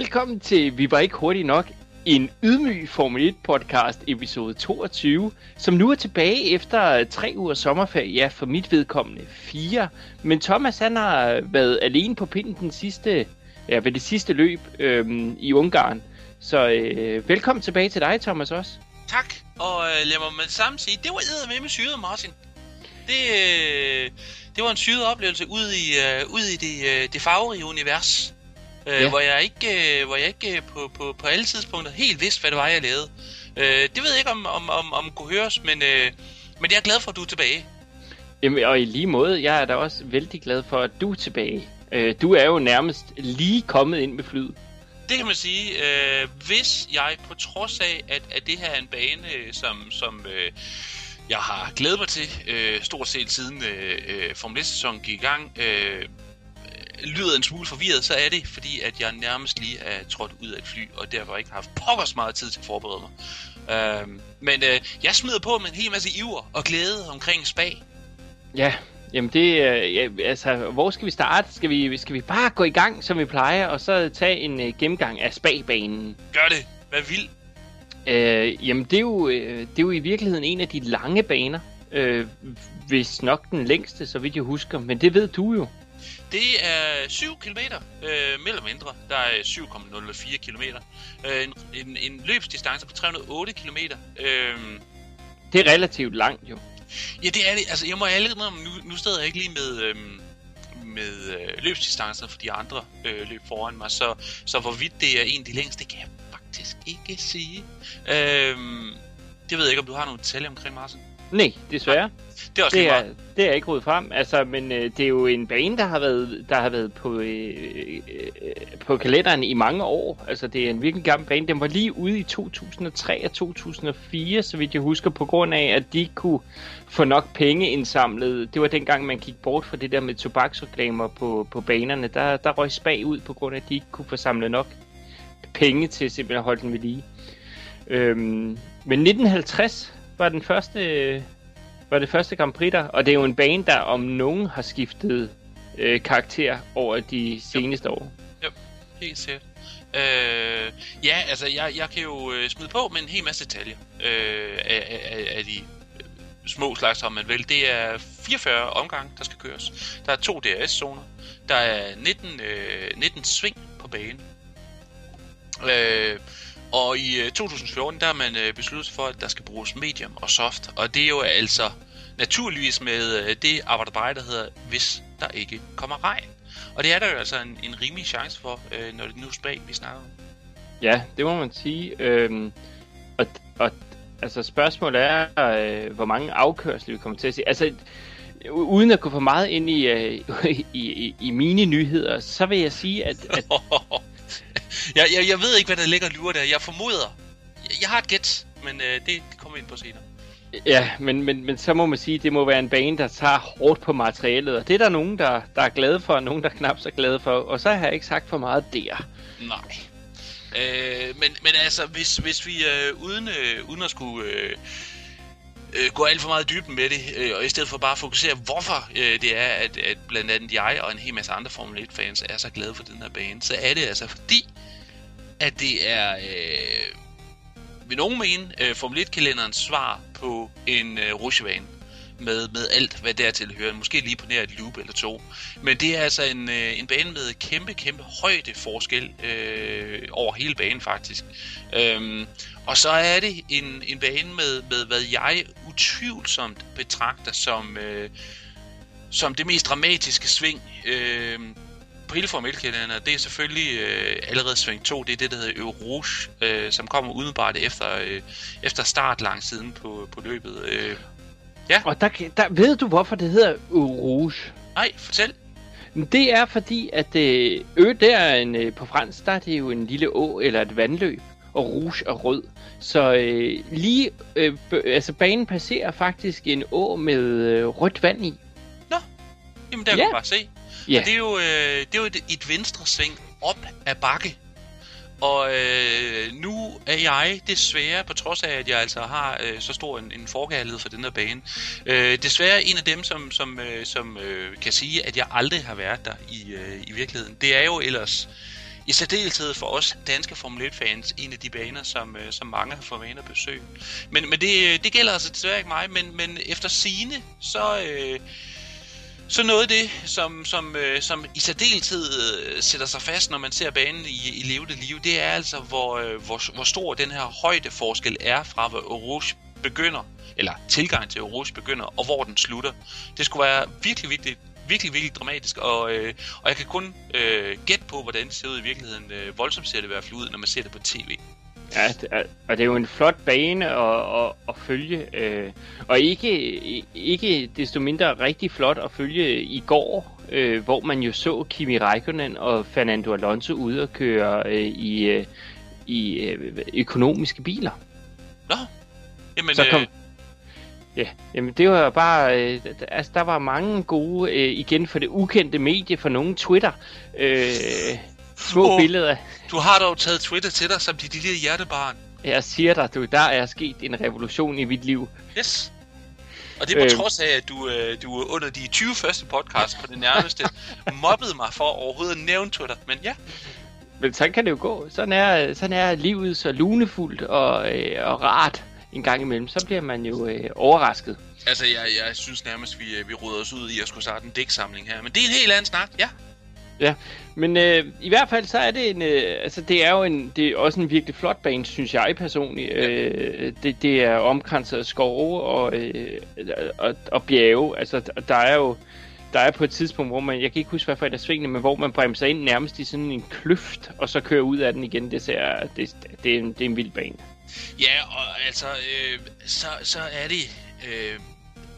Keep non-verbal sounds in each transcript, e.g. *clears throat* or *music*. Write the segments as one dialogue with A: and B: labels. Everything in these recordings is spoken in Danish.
A: Velkommen til Vi var ikke hurtigt nok, en ydmyg Formel 1 podcast episode 22, som nu er tilbage efter tre uger sommerferie, ja for mit vedkommende fire. Men Thomas han har været alene på pinden den sidste, ja, ved det sidste løb øhm, i Ungarn. Så øh, velkommen tilbage til dig Thomas også.
B: Tak, og øh, lad mig med det samme sige, det var med med syret Martin. Det, øh, det var en syret oplevelse ud i, øh, ud i det, øh, det farverige univers. Øh, ja. Hvor jeg ikke, øh, hvor jeg ikke øh, på, på, på alle tidspunkter helt vidste, hvad det var, jeg lavede. Øh, det ved jeg ikke, om, om, om, om kunne høres, men, øh, men jeg er glad for, at du er tilbage.
A: Jamen, og i lige måde, jeg er da også vældig glad for, at du er tilbage. Øh, du er jo nærmest lige kommet ind med flyet.
B: Det kan man sige. Øh, hvis jeg på trods af, at, at det her er en bane, som, som øh, jeg har glædet mig til, øh, stort set siden øh, øh Formel 1-sæsonen gik i gang, øh, lyder en smule forvirret, så er det, fordi at jeg nærmest lige er trådt ud af et fly, og derfor ikke har haft pokkers meget tid til at forberede mig. Øh, men øh, jeg smider på med en hel masse iver og glæde omkring spag.
A: Ja, Jamen det, øh, ja, altså, hvor skal vi starte? Skal vi, skal vi bare gå i gang, som vi plejer, og så tage en uh, gennemgang af spagbanen?
B: Gør det. Hvad vil?
A: Uh, jamen det er, jo, uh, det er jo i virkeligheden en af de lange baner. Uh, hvis nok den længste, så vidt jeg husker. Men det ved du jo.
B: Det er 7 km, øh, mere eller mindre. Der er 7,04 km. Øh, en, en, en løbsdistance på 308 km. Øh,
A: det er relativt langt jo.
B: Ja, det er det. Altså, jeg må om nu, nu stod jeg ikke lige med, øh, med øh, løbsdistancer for de andre øh, løb foran mig, så, så hvorvidt det er en af de længste, det kan jeg faktisk ikke sige. Øh, det ved jeg ikke, om du har nogle detaljer omkring, Martin.
A: Nej, desværre.
B: Det er også
A: det er, det er ikke rodet frem, altså, men øh, det er jo en bane, der har været, der har været på, øh, øh, på kalenderen i mange år. Altså, det er en virkelig gammel bane. Den var lige ude i 2003 og 2004, så vidt jeg husker, på grund af, at de kunne få nok penge indsamlet. Det var dengang, man gik bort fra det der med tobaksreklamer på, på banerne. Der, der røg spag ud, på grund af, at de ikke kunne få samlet nok penge til simpelthen at holde den ved lige. Øhm, men 1950 var den første var det første Grand Prix der, og det er jo en bane, der om nogen har skiftet øh, karakter over de seneste
B: jo.
A: år.
B: Jo, helt sikkert. Øh, ja, altså jeg, jeg kan jo øh, smide på med en hel masse detaljer øh, af, af, af de øh, små slags, om man vil. Det er 44 omgang, der skal køres. Der er to DRS-zoner. Der er 19, øh, 19 sving på banen. Øh, og i 2014, øh, der har man øh, besluttet sig for, at der skal bruges medium og soft. Og det er jo altså naturligvis med øh, det arbejde, der hedder, hvis der ikke kommer regn. Og det er der jo altså en, en rimelig chance for, når det nu spag, vi snakker om.
A: Ja, det må man sige. Øhm, og, og altså spørgsmålet er, øh, hvor mange afkørsler vi kommer til at se. Altså, uden at gå for meget ind i, øh, *laughs* i, i, i mine nyheder, så vil jeg sige, at, at *laughs* *laughs*
B: jeg, jeg, jeg ved ikke, hvad der ligger og lurer der. Jeg formoder. Jeg, jeg har et gæt, men øh, det, kommer vi ind på senere.
A: Ja, men, men, men så må man sige, at det må være en bane, der tager hårdt på materialet. Og det er der nogen, der, der er glade for, og nogen, der er knap så glade for. Og så har jeg ikke sagt for meget der.
B: Nej. Øh, men, men altså, hvis, hvis vi øh, uden, øh, uden at skulle... Øh, øh, gå alt for meget i dybden med det, øh, og i stedet for bare at fokusere, hvorfor øh, det er, at, at blandt andet jeg og en hel masse andre Formel 1-fans er så glade for den her bane, så er det altså fordi, at det er, øh, vil nogen mene, øh, Formel 1-kalenderens svar på en øh, rusjebane med, med alt, hvad dertil hører. Måske lige på nær et loop eller to. Men det er altså en, øh, en bane med kæmpe, kæmpe højde forskel øh, over hele banen faktisk. Øhm, og så er det en, en bane med, med, hvad jeg utvivlsomt betragter som, øh, som det mest dramatiske sving. Øh, på hele Formel det er selvfølgelig øh, allerede sving 2, det er det, der hedder Eau Rouge, øh, som kommer udenbart efter, øh, efter start lang siden på, på løbet. Øh,
A: Ja. Og der, der ved du, hvorfor det hedder Rouge?
B: Nej, fortæl.
A: Det er fordi, at øh, ø, der er en, øh, på fransk, der er det jo en lille å eller et vandløb, og rouge er rød. Så øh, lige, øh, altså banen passerer faktisk en å med øh, rødt vand i.
B: Nå, jamen der ja. kan du bare se. Ja. Og det er jo, øh, det er jo et, et venstre sving op ad bakke. Og øh, nu er jeg desværre, på trods af at jeg altså har øh, så stor en, en forkærlighed for den her bane, øh, desværre en af dem, som, som, øh, som øh, kan sige, at jeg aldrig har været der i, øh, i virkeligheden. Det er jo ellers i særdeleshed for os danske Formel 1-fans en af de baner, som, øh, som mange har fået at besøge. Men, men det, øh, det gælder altså desværre ikke mig, men, men efter sine så... Øh, så noget af det, som, som, øh, som i særdeleshed øh, sætter sig fast, når man ser banen i, i levende liv, det er altså, hvor, øh, hvor, hvor stor den her højdeforskel er fra, hvor Rouge begynder, eller tilgang til Rouge begynder, og hvor den slutter. Det skulle være virkelig vigtigt, virkelig, virkelig dramatisk, og, øh, og jeg kan kun øh, gætte på, hvordan det ser ud i virkeligheden. Øh, voldsomt ser det i hvert fald ud, når man ser det på tv.
A: Ja, og det er jo en flot bane at, at, at følge, øh, og ikke, ikke desto mindre rigtig flot at følge i går, øh, hvor man jo så Kimi Räikkönen og Fernando Alonso ude og køre øh, i, øh, i øh, økonomiske biler.
B: Nå, jamen... Så kom, øh...
A: Ja, jamen det var bare, øh, altså der var mange gode, øh, igen for det ukendte medie for nogen Twitter, øh, små oh. billeder
B: du har dog taget Twitter til dig som dit lille hjertebarn.
A: Jeg siger dig, du, der er sket en revolution i mit liv.
B: Yes. Og det er på øh. trods af, at du, øh, du under de 20 første podcasts på det nærmeste *laughs* mobbede mig for overhovedet at nævne Twitter. Men ja.
A: Men sådan kan det jo gå. Sådan er, sådan er livet så lunefuldt og, øh, og rart en gang imellem. Så bliver man jo øh, overrasket.
B: Altså, jeg, jeg synes nærmest, vi, øh, vi råder os ud i at skulle starte en dæksamling her. Men det er en helt anden snak, ja.
A: Ja, men øh, i hvert fald så er det en, øh, altså det er jo en, det er også en virkelig flot bane, synes jeg personligt. Ja. Øh, det, det er omkranset af skove og, øh, og, og bjerge, altså der er jo, der er på et tidspunkt, hvor man, jeg kan ikke huske, hvad for et af svingene, men hvor man bremser ind nærmest i sådan en kløft, og så kører ud af den igen. Det, ser, det, det, er, en, det er en vild bane.
B: Ja, og altså, øh, så, så er det, øh,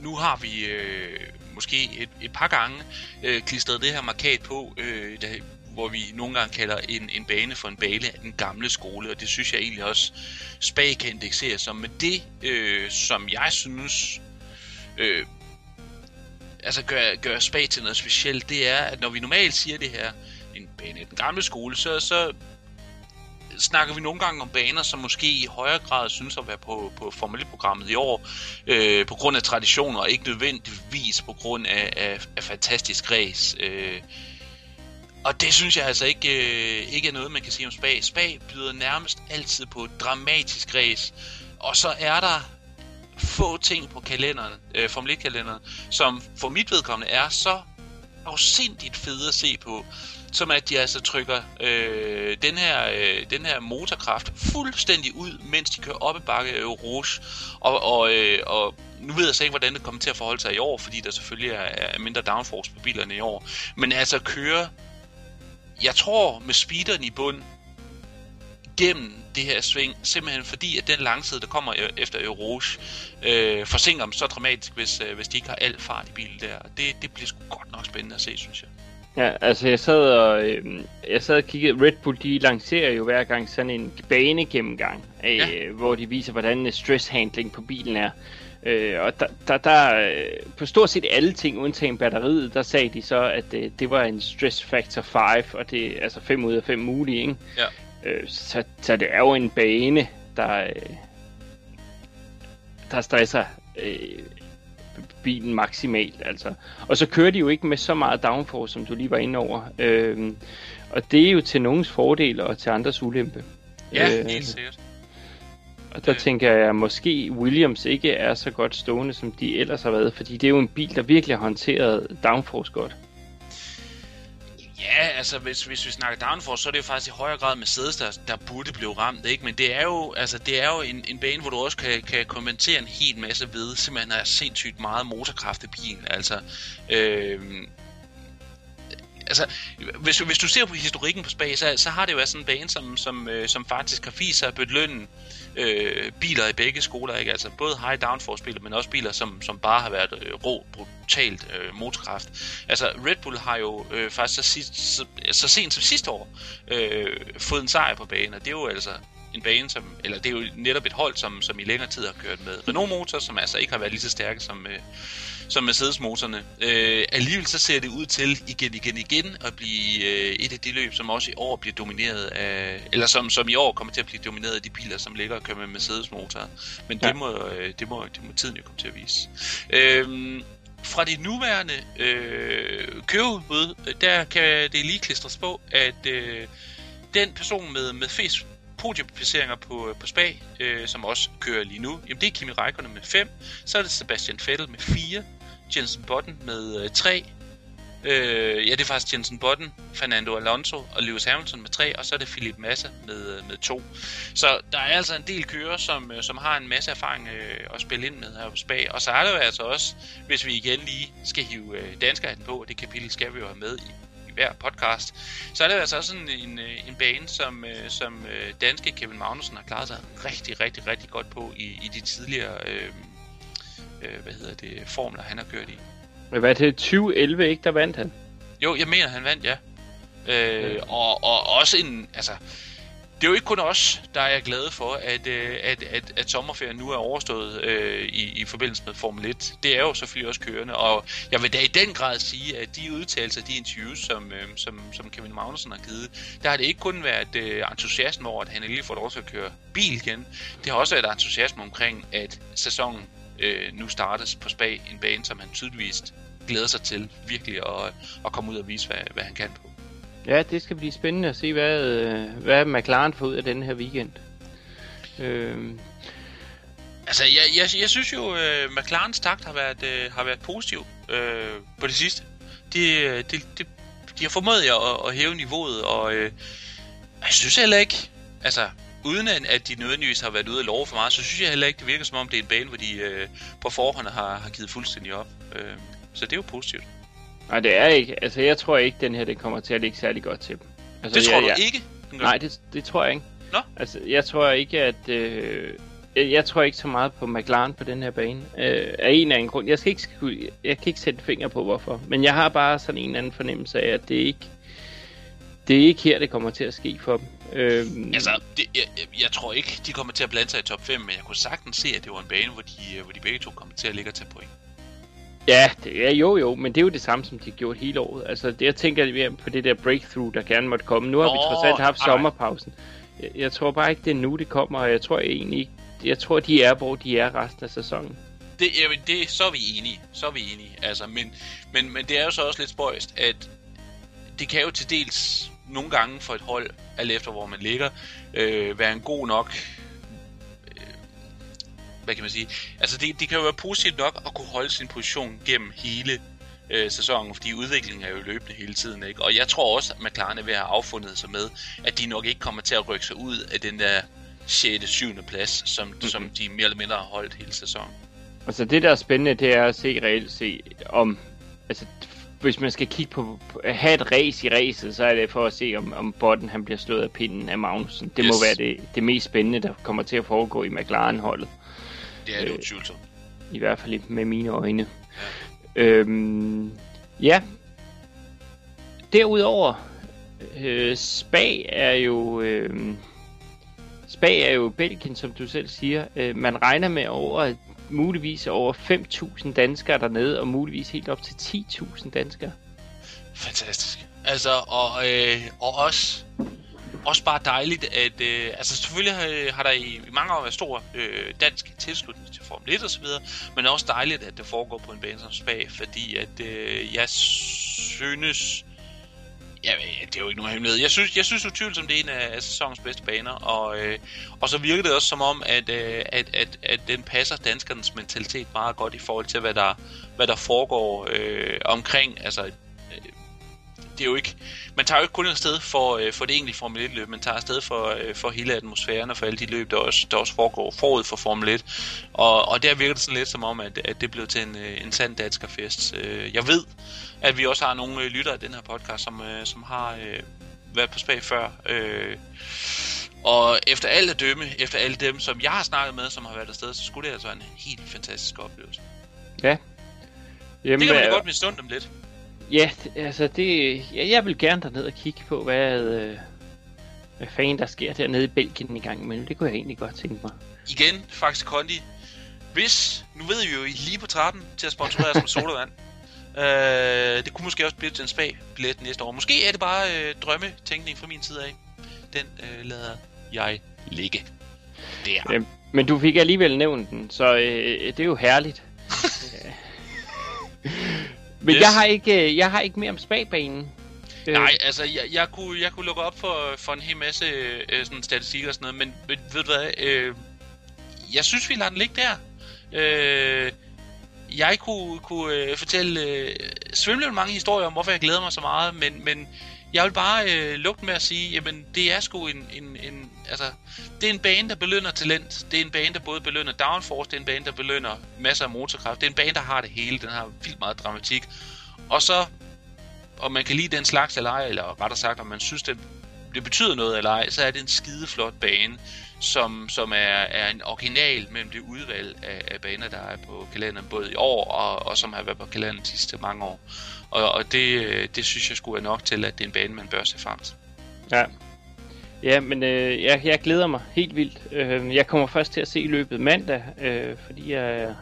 B: nu har vi øh, måske et, et par gange øh, klistret det her markat på, øh, der, hvor vi nogle gange kalder en, en bane for en bale af den gamle skole, og det synes jeg egentlig også Spag kan indeksere som. Men det, øh, som jeg synes øh, altså gør, gør Spag til noget specielt, det er, at når vi normalt siger det her, en bane af den gamle skole, så, så snakker vi nogle gange om baner, som måske i højere grad synes at være på, på Formel programmet i år, øh, på grund af traditioner, og ikke nødvendigvis på grund af, af, af fantastisk race. Øh, og det synes jeg altså ikke, øh, ikke er noget, man kan sige om Spa. Spa byder nærmest altid på et dramatisk race, og så er der få ting på kalenderen, øh, Formel 1-kalenderen, som for mit vedkommende er så afsindigt fede at se på som at de altså trykker øh, den, her, øh, den her motorkraft fuldstændig ud, mens de kører op i bakke øh, Rouge. Og, og, øh, og nu ved jeg så ikke, hvordan det kommer til at forholde sig i år, fordi der selvfølgelig er, er mindre downforce på bilerne i år. Men altså køre, jeg tror med speederen i bund, gennem det her sving, simpelthen fordi, at den langside, der kommer e- efter Rouge, øh, forsinker dem så dramatisk, hvis, øh, hvis de ikke har al fart i bilen der. Det, det bliver sgu godt nok spændende at se, synes jeg.
A: Ja, altså jeg sad og, øh, jeg sad og kiggede, Red Bull de lancerer jo hver gang sådan en bane gennemgang, øh, ja. hvor de viser, hvordan stress handling på bilen er. Øh, og der, der, der, øh, på stort set alle ting, undtagen batteriet, der sagde de så, at øh, det var en stress factor 5, og det er altså 5 ud af 5 mulige, ikke?
B: Ja.
A: Øh, så, så det er jo en bane, der, øh, der stresser øh, bilen maksimalt. Altså. Og så kører de jo ikke med så meget downforce, som du lige var inde over. Øhm, og det er jo til nogens fordel og til andres ulempe.
B: Ja, øh, helt sikkert.
A: Og der øh. tænker jeg, at måske Williams ikke er så godt stående, som de ellers har været, fordi det er jo en bil, der virkelig har håndteret downforce godt.
B: Ja, altså hvis, hvis vi snakker downforce, så er det jo faktisk i højere grad Mercedes, der, der burde blive ramt, ikke? Men det er jo, altså, det er jo en, en bane, hvor du også kan, kan kommentere en hel masse ved, simpelthen er sindssygt meget motorkraft i bilen. Altså, øh, altså, hvis, hvis du ser på historikken på Spa, så, så har det jo været sådan en bane, som, som, øh, som faktisk har vist sig at belønne øh, biler i begge skoler, ikke? Altså både high downforce biler, men også biler, som, som bare har været øh, rå, brutalt øh, motorkraft. Altså Red Bull har jo øh, faktisk så, sidst, så, så sent som sidste år øh, fået en sejr på banen, og det er jo altså en bane, som, eller det er jo netop et hold, som, som i længere tid har kørt med Renault-motor, som altså ikke har været lige så stærke som, øh, som Mercedes-motorerne. Øh, alligevel så ser det ud til igen, igen, igen at blive øh, et af de løb, som også i år bliver domineret af, eller som, som i år kommer til at blive domineret af de biler, som ligger og kører med Mercedes-motorer. Men ja. det, må, øh, det, må, det må tiden jo komme til at vise. Øh, fra det nuværende øh, køreudbud, der kan det lige klistres på, at øh, den person med, med flest podieplaceringer på, øh, på Spa, øh, som også kører lige nu, jamen det er Kimi Räikkönen med 5, så er det Sebastian Vettel med 4, Jensen Button med øh, 3, Øh, ja, det er faktisk Jensen Button, Fernando Alonso og Lewis Hamilton med 3, og så er det Philip Massa med, øh, med 2. Så der er altså en del kører, som, som har en masse erfaring øh, at spille ind med her på Spa. Og så er det jo altså også, hvis vi igen lige skal hive øh, danskerhatten på, og det kapitel skal vi jo have med i, i hver podcast, så er det altså også en, en, en bane, som, øh, som øh, danske Kevin Magnussen har klaret sig rigtig, rigtig, rigtig godt på i, i de tidligere øh, øh, hvad hedder det, formler, han har kørt i.
A: Hvad er det? 2011, ikke? Der vandt han.
B: Jo, jeg mener, han vandt, ja. Øh, og, og også en, altså, det er jo ikke kun os, der er glade for, at, øh, at, at, at sommerferien nu er overstået øh, i, i forbindelse med Formel 1. Det er jo selvfølgelig også kørende, og jeg vil da i den grad sige, at de udtalelser, de interviews, som, øh, som, som Kevin Magnussen har givet, der har det ikke kun været øh, entusiasme over, at han lige får lov til at køre bil igen. Det har også været entusiasme omkring, at sæsonen øh, nu startes på Spa, en bane, som han tydeligvis glæder sig til virkelig at, at komme ud og vise, hvad, hvad han kan på.
A: Ja, det skal blive spændende at se, hvad, øh, hvad McLaren får ud af den her weekend. Øh...
B: Altså, jeg, jeg, jeg synes jo, at uh, McLarens takt har været, uh, har været positiv uh, på det sidste. De, de, de, de har formået at, at hæve niveauet, og uh, jeg synes heller ikke, altså, uden at de nødvendigvis har været ude og love for meget, så synes jeg heller ikke, det virker som om, det er en bane, hvor de uh, på forhånd har, har givet fuldstændig op. Uh, så det er jo positivt.
A: Nej, det er ikke. Altså, jeg tror ikke, den her det kommer til at ligge særlig godt til dem. Altså,
B: det tror
A: jeg,
B: du
A: jeg,
B: ikke?
A: Nej, det, det tror jeg ikke.
B: Nå?
A: Altså, jeg tror ikke, at... Øh, jeg, jeg tror ikke så meget på McLaren på den her bane. Øh, af en eller anden grund. Jeg, skal ikke, jeg kan ikke sætte finger på, hvorfor. Men jeg har bare sådan en eller anden fornemmelse af, at det ikke... Det er ikke her, det kommer til at ske for dem.
B: Øhm... Altså, det, jeg, jeg tror ikke, de kommer til at blande sig i top 5, men jeg kunne sagtens se, at det var en bane, hvor de, hvor de begge to kommer til at ligge og tage point.
A: Ja, det er jo jo, men det er jo det samme, som de har gjort hele året. Altså, det, jeg tænker mere på det der breakthrough, der gerne måtte komme. Nu har Nå, vi trods alt haft ej. sommerpausen. Jeg, jeg tror bare ikke, det er nu, det kommer, og jeg tror egentlig ikke, jeg tror, de er, hvor de er resten af sæsonen.
B: Det, jamen, det, så er vi enige. Så er vi enige. Altså, men, men, men det er jo så også lidt spøjst, at det kan jo til dels nogle gange for et hold, alt efter hvor man ligger, øh, være en god nok hvad kan man sige, altså det, det kan jo være positivt nok at kunne holde sin position gennem hele øh, sæsonen, fordi udviklingen er jo løbende hele tiden, ikke? Og jeg tror også, at McLaren er ved at have affundet sig med, at de nok ikke kommer til at rykke sig ud af den der 6. 7. plads, som, mm-hmm. som de mere eller mindre har holdt hele sæsonen.
A: Altså det der er spændende, det er at se reelt se om, altså hvis man skal kigge på, have et race i racet, så er det for at se, om, om Botten han bliver slået af pinden af Magnussen. Det yes. må være det, det mest spændende, der kommer til at foregå i McLaren-holdet.
B: Det er det utvivlsomt.
A: I hvert fald med mine øjne. Ja. Øhm, ja. Derudover, øh, Spa er jo... Øh, Spa er jo Belgien, som du selv siger. Øh, man regner med over muligvis over 5.000 danskere dernede, og muligvis helt op til 10.000 danskere.
B: Fantastisk. Altså, og, øh, og også også bare dejligt, at øh, altså selvfølgelig har, har der i, i mange år været stor øh, dansk tilslutning til Formel 1 osv., men også dejligt, at det foregår på en bane som Spa, fordi at øh, jeg synes, Ja, det er jo ikke nogen hemmelighed. Jeg synes, jeg synes utvivlsomt, det er en af sæsonens bedste baner, og, øh, og så virker det også som om, at, øh, at, at, at den passer danskernes mentalitet meget godt i forhold til, hvad der, hvad der foregår øh, omkring. Altså, det er jo ikke, man tager jo ikke kun afsted for, øh, for det egentlige Formel 1 løb, man tager afsted for, øh, for hele atmosfæren og for alle de løb, der også, der også foregår forud for Formel 1. Og, og der virker det sådan lidt som om, at, at det blev til en, øh, en sand danskerfest. Øh, jeg ved, at vi også har nogle øh, lyttere af den her podcast, som, som har øh, været på spag før. Øh, og efter alt at dømme, efter alle dem, som jeg har snakket med, som har været afsted, så skulle det altså være en helt fantastisk oplevelse.
A: Ja.
B: Jamen, det kan man da godt misunde dem lidt.
A: Ja, altså det... Ja, jeg vil gerne derned og kigge på, hvad, øh, hvad fanden der sker dernede i Belgien i gang imellem. Det kunne jeg egentlig godt tænke mig.
B: Igen, faktisk Kondi. Hvis, nu ved vi jo, I lige på 13 til at sponsorere os med *laughs* sodavand. Øh, det kunne måske også blive til en spag-billet næste år. Måske er det bare øh, drømmetænkning fra min side af. Den øh, lader jeg ligge.
A: Der. Ja, men du fik alligevel nævnt den, så øh, det er jo herligt. *laughs* *laughs* Men yes. jeg, har ikke, øh, jeg har ikke mere om spagbanen.
B: Øh. Nej, altså, jeg, jeg, kunne, jeg kunne lukke op for, for en hel masse øh, sådan statistik og sådan noget, men, men ved du hvad, øh, jeg synes, vi lader den ligge der. Øh, jeg kunne, kunne øh, fortælle øh, svimlende mange historier om, hvorfor jeg glæder mig så meget, men, men jeg vil bare øh, lukke med at sige, jamen det er sgu en, en, en, altså, det er en bane, der belønner talent. Det er en bane, der både belønner downforce, det er en bane, der belønner masser af motorkraft. Det er en bane, der har det hele, den har vildt meget dramatik. Og så, om man kan lide den slags eller ej, eller rettere sagt, om man synes, det, det betyder noget eller ej, så er det en skideflot bane, som, som er, er en original mellem det udvalg af, af baner, der er på kalenderen, både i år og, og som har været på kalenderen de sidste mange år. Og, og det, øh, det synes jeg skulle er nok til, at det er en bane, man bør se frem til.
A: Ja, Ja, men øh, jeg, jeg glæder mig helt vildt. Øh, jeg kommer først til at se løbet mandag, øh, fordi jeg,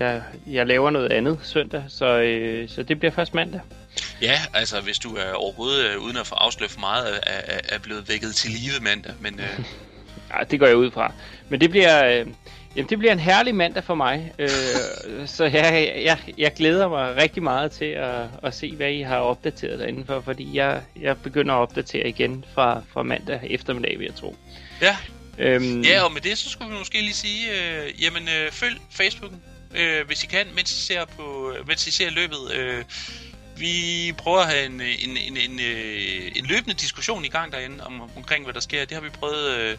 A: jeg, jeg laver noget andet søndag, så, øh, så det bliver først mandag.
B: Ja, altså hvis du er overhovedet, øh, uden at få afsløret for meget, er, er blevet vækket til live mandag, men... Øh... *laughs*
A: ja, det går jeg ud fra. Men det bliver... Øh, Jamen, det bliver en herlig mandag for mig, øh, så jeg, jeg, jeg glæder mig rigtig meget til at, at se, hvad I har opdateret derinde for, fordi jeg, jeg begynder at opdatere igen fra, fra mandag eftermiddag, vil jeg tro.
B: Ja. Øhm, ja, og med det, så skulle vi måske lige sige, øh, jamen, øh, følg Facebooken, øh, hvis I kan, mens I ser, på, mens I ser løbet. Øh, vi prøver at have en, en, en, en, øh, en løbende diskussion i gang derinde om, omkring, hvad der sker. Det har vi prøvet... Øh,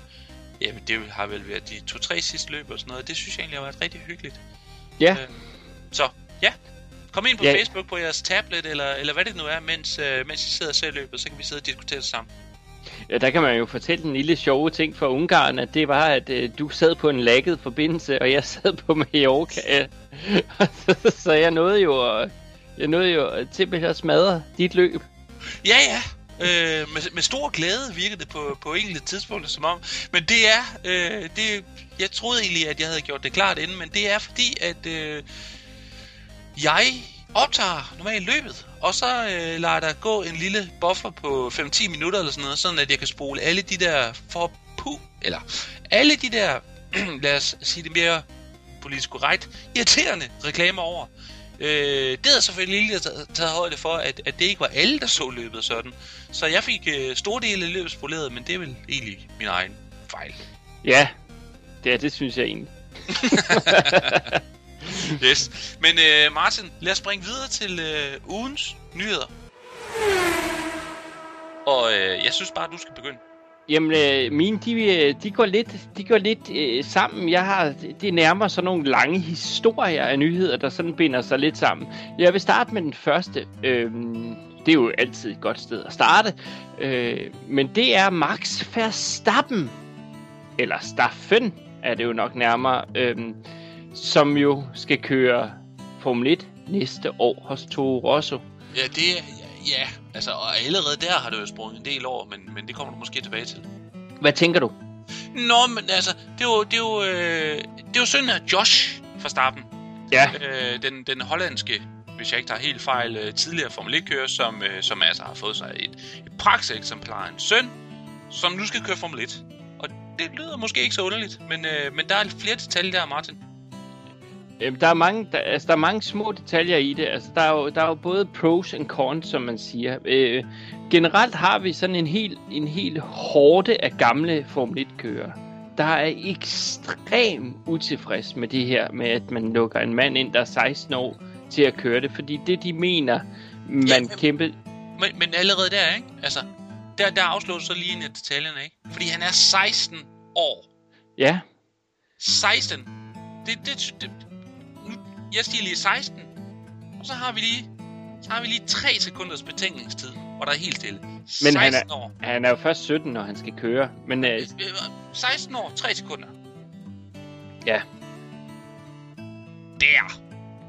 B: Jamen, det har vel været de to-tre sidste løb og sådan noget. Det synes jeg egentlig har været rigtig hyggeligt.
A: Ja. Øh,
B: så, ja. Kom ind på ja. Facebook på jeres tablet, eller, eller hvad det nu er, mens, øh, mens I sidder og ser løbet, så kan vi sidde og diskutere det sammen.
A: Ja, der kan man jo fortælle en lille sjove ting fra Ungarn, at det var, at øh, du sad på en lagget forbindelse, og jeg sad på Mallorca. *laughs* så jeg nåede jo, jeg nåede jo simpelthen at smadre dit løb.
B: Ja, ja. Øh, med, med stor glæde virkede det på, på enkelte tidspunkter som om. Men det er, øh, det, jeg troede egentlig, at jeg havde gjort det klart inden, men det er fordi, at øh, jeg optager normalt løbet, og så øh, lader der gå en lille buffer på 5-10 minutter eller sådan noget, sådan at jeg kan spole alle de der for pu, eller alle de der, *clears throat* lad os sige det mere politisk korrekt, irriterende reklamer over. Øh, det havde selvfølgelig lige taget, taget højde for, at, at det ikke var alle, der så løbet sådan. Så jeg fik øh, store dele af løbet spoleret, men det er vel egentlig min egen fejl.
A: Ja, det, det synes jeg egentlig. *laughs*
B: yes. Men øh, Martin, lad os springe videre til øh, ugens nyheder. Og øh, jeg synes bare, du skal begynde.
A: Jamen, øh, mine, de, øh, de går lidt, de går lidt øh, sammen. Jeg har, det nærmer sådan nogle lange historier af nyheder, der sådan binder sig lidt sammen. Jeg vil starte med den første. Øh, det er jo altid et godt sted at starte. Øh, men det er Max Verstappen, eller Staffen er det jo nok nærmere, øh, som jo skal køre Formel 1 næste år hos Toro Rosso.
B: Ja, det er, Ja, altså, og allerede der har det jo sprunget en del over, men, men det kommer du måske tilbage til.
A: Hvad tænker du?
B: Nå, men altså, det er jo, det er jo, øh, det er jo sønnen af Josh fra starten.
A: Ja.
B: Øh, den, den hollandske, hvis jeg ikke tager helt fejl, øh, tidligere Formel 1-kører, som, øh, som altså har fået sig et, et prakseksemplar, en søn, som nu skal køre Formel 1. Og det lyder måske ikke så underligt, men, øh, men der er flere detaljer der, Martin.
A: Øhm, der er mange, der, altså, der er mange små detaljer i det. Altså, der, er jo, der er jo både pros and cons, som man siger. Øh, generelt har vi sådan en helt en hel hårde af gamle Formel 1-kører, der er ekstremt utilfreds med det her, med at man lukker en mand ind, der er 16 år, til at køre det. Fordi det, de mener, man ja, kæmpe...
B: Men, men allerede der, ikke? Altså, der, der afslås så lige en af detaljerne, ikke? Fordi han er 16 år.
A: Ja.
B: 16. Det, det, det, jeg stiger lige 16. Og så har vi lige, så har vi lige 3 sekunders betænkningstid, hvor der er helt stille.
A: Men han er, år. han er jo først 17, når han skal køre. Men, uh...
B: 16 år, 3 sekunder.
A: Ja.
B: Der.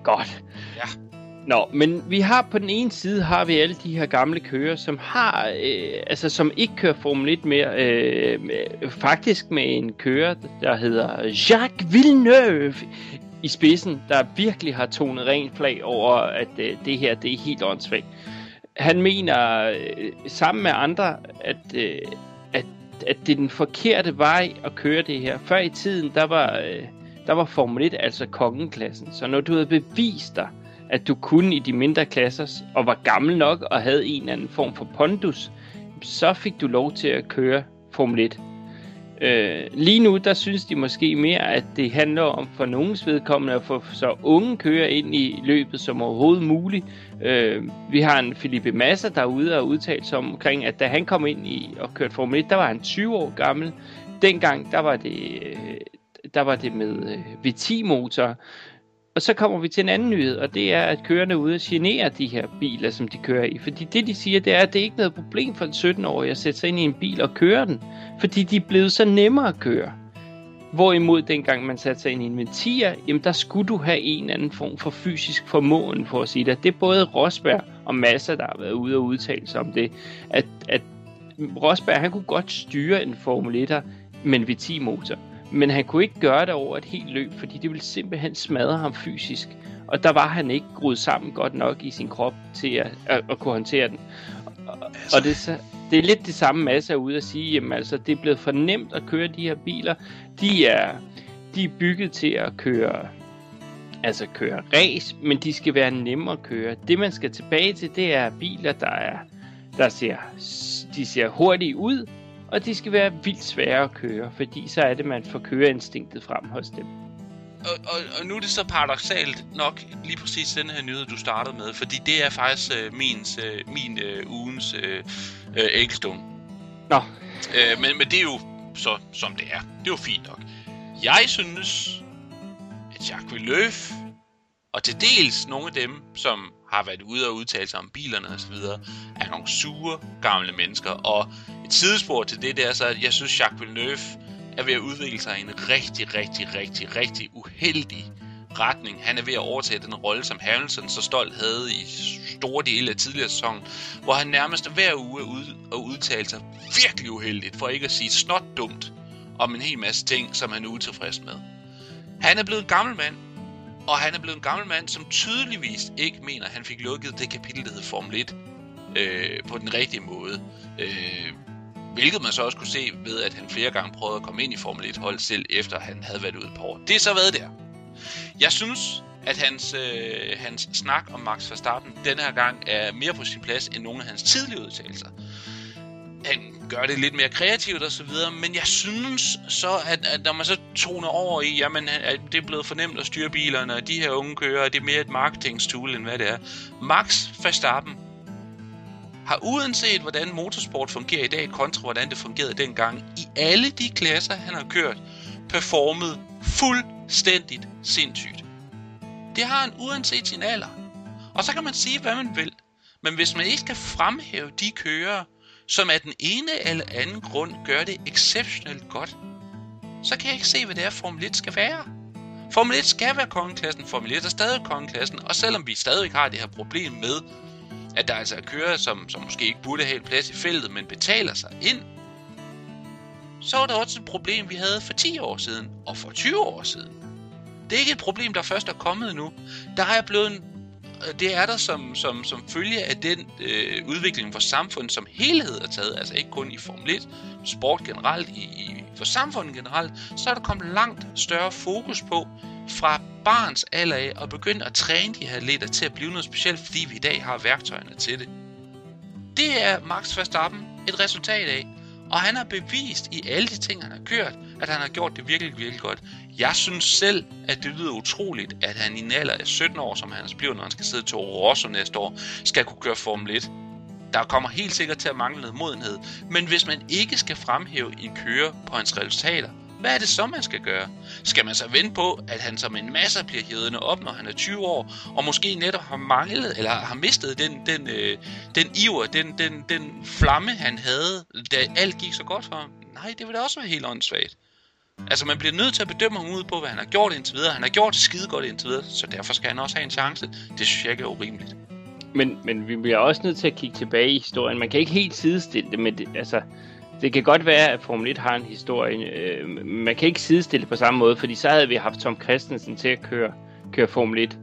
A: Godt.
B: Ja.
A: Nå, men vi har på den ene side har vi alle de her gamle kører, som har, øh, altså som ikke kører Formel 1 mere. Øh, faktisk med en kører, der hedder Jacques Villeneuve i spidsen, der virkelig har tonet rent flag over, at øh, det her det er helt åndssvagt. Han mener øh, sammen med andre, at, øh, at, at det er den forkerte vej at køre det her. Før i tiden, der var, øh, der var Formel 1 altså kongenklassen. Så når du havde bevist dig, at du kunne i de mindre klasser, og var gammel nok og havde en eller anden form for pondus, så fik du lov til at køre Formel 1. Øh, lige nu, der synes de måske mere, at det handler om for nogens vedkommende at få så unge kører ind i løbet som overhovedet muligt. Øh, vi har en Felipe Massa derude og udtalt sig omkring, at da han kom ind i og kørte Formel 1, der var han 20 år gammel. Dengang, der var det, øh, der var det med øh, V10-motor. Og så kommer vi til en anden nyhed, og det er, at kørende ude generer de her biler, som de kører i. Fordi det, de siger, det er, at det er ikke noget problem for en 17-årig at sætte sig ind i en bil og køre den. Fordi de er blevet så nemmere at køre. Hvorimod dengang man satte sig ind i en ventier, jamen der skulle du have en anden form for fysisk formåen, for at sige det. Det er både Rosberg og Massa, der har været ude og udtale sig om det. At, at Rosberg, han kunne godt styre en Formel 1'er med en V10-motor. Men han kunne ikke gøre det over et helt løb, fordi det ville simpelthen smadre ham fysisk. Og der var han ikke gruet sammen godt nok i sin krop til at, at, at kunne håndtere den. Og, og det, så, det er lidt det samme masse ude at sige, jamen altså, det er blevet for nemt at køre de her biler. De er, de er bygget til at køre altså køre race, men de skal være nemme at køre. Det man skal tilbage til, det er biler, der er der ser, de ser hurtige ud, og de skal være vildt svære at køre, fordi så er det, man får køreinstinktet frem hos dem.
B: Og, og, og nu er det så paradoxalt nok lige præcis den her nyhed, du startede med, fordi det er faktisk øh, min, øh, min øh, ugens øh, øh.
A: Nå.
B: Øh, men, men det er jo så, som det er. Det er jo fint nok. Jeg synes, at Jacques Villeneuve, og til dels nogle af dem, som har været ude og udtale sig om bilerne osv., er nogle sure gamle mennesker. Og et sidespor til det, det er så, at jeg synes, Jacques Villeneuve er ved at udvikle sig i en rigtig, rigtig, rigtig, rigtig uheldig retning. Han er ved at overtage den rolle, som Hamilton så stolt havde i store dele af tidligere sæson, hvor han nærmest hver uge er ude og udtale sig virkelig uheldigt, for ikke at sige snot dumt, om en hel masse ting, som han er utilfreds med. Han er blevet en gammel mand, og han er blevet en gammel mand, som tydeligvis ikke mener, at han fik lukket det kapitel, der hedder Formel 1, øh, på den rigtige måde. Øh, hvilket man så også kunne se ved, at han flere gange prøvede at komme ind i Formel 1-hold selv, efter han havde været ude på år. Det er så været der. Jeg synes, at hans, øh, hans snak om Max Verstappen denne her gang er mere på sin plads end nogle af hans tidlige udtalelser. Han gør det lidt mere kreativt og så videre, men jeg synes så, at, at når man så toner over i, jamen, at det er blevet for nemt at styre bilerne, og de her unge kører, det er mere et marketingstool, end hvad det er. Max Verstappen har uanset hvordan motorsport fungerer i dag kontra hvordan det fungerede dengang, i alle de klasser, han har kørt, performet fuldstændigt sindssygt. Det har han uanset sin alder. Og så kan man sige, hvad man vil. Men hvis man ikke skal fremhæve de kører, som af den ene eller anden grund gør det exceptionelt godt, så kan jeg ikke se, hvad det er, Formel 1 skal være. Formel 1 skal være kongeklassen, Formel 1 er stadig kongeklassen, og selvom vi stadig har det her problem med, at der altså er kører, som, som måske ikke burde have en plads i feltet, men betaler sig ind, så var der også et problem, vi havde for 10 år siden, og for 20 år siden. Det er ikke et problem, der først er kommet nu. Der er blevet en det er der som, som, som følge af den øh, udvikling for samfundet som helhed er taget, altså ikke kun i Formel 1, sport generelt, i, i, for samfundet generelt, så er der kommet langt større fokus på fra barns alder af at begynde at træne de her atleter til at blive noget specielt, fordi vi i dag har værktøjerne til det. Det er Max Verstappen et resultat af, og han har bevist i alle de ting, han har kørt, at han har gjort det virkelig, virkelig godt. Jeg synes selv, at det lyder utroligt, at han i en alder af 17 år, som han bliver, når han skal sidde til Rosso næste år, skal kunne køre Formel 1. Der kommer helt sikkert til at mangle noget modenhed. Men hvis man ikke skal fremhæve en kører på hans resultater, hvad er det så, man skal gøre? Skal man så vente på, at han som en masse bliver hævet op, når han er 20 år, og måske netop har manglet, eller har mistet den, den, øh, den iver, den, den, den flamme, han havde, da alt gik så godt for ham? Nej, det vil da også være helt åndssvagt. Altså, man bliver nødt til at bedømme ham ud på, hvad han har gjort indtil videre. Han har gjort det skide godt indtil videre, så derfor skal han også have en chance. Det synes jeg ikke er urimeligt.
A: Men, men vi bliver også nødt til at kigge tilbage i historien. Man kan ikke helt sidestille det med det. Altså, det kan godt være, at Formel 1 har en historie. Øh, man kan ikke sidestille det på samme måde, fordi så havde vi haft Tom Christensen til at køre, køre Formel 1.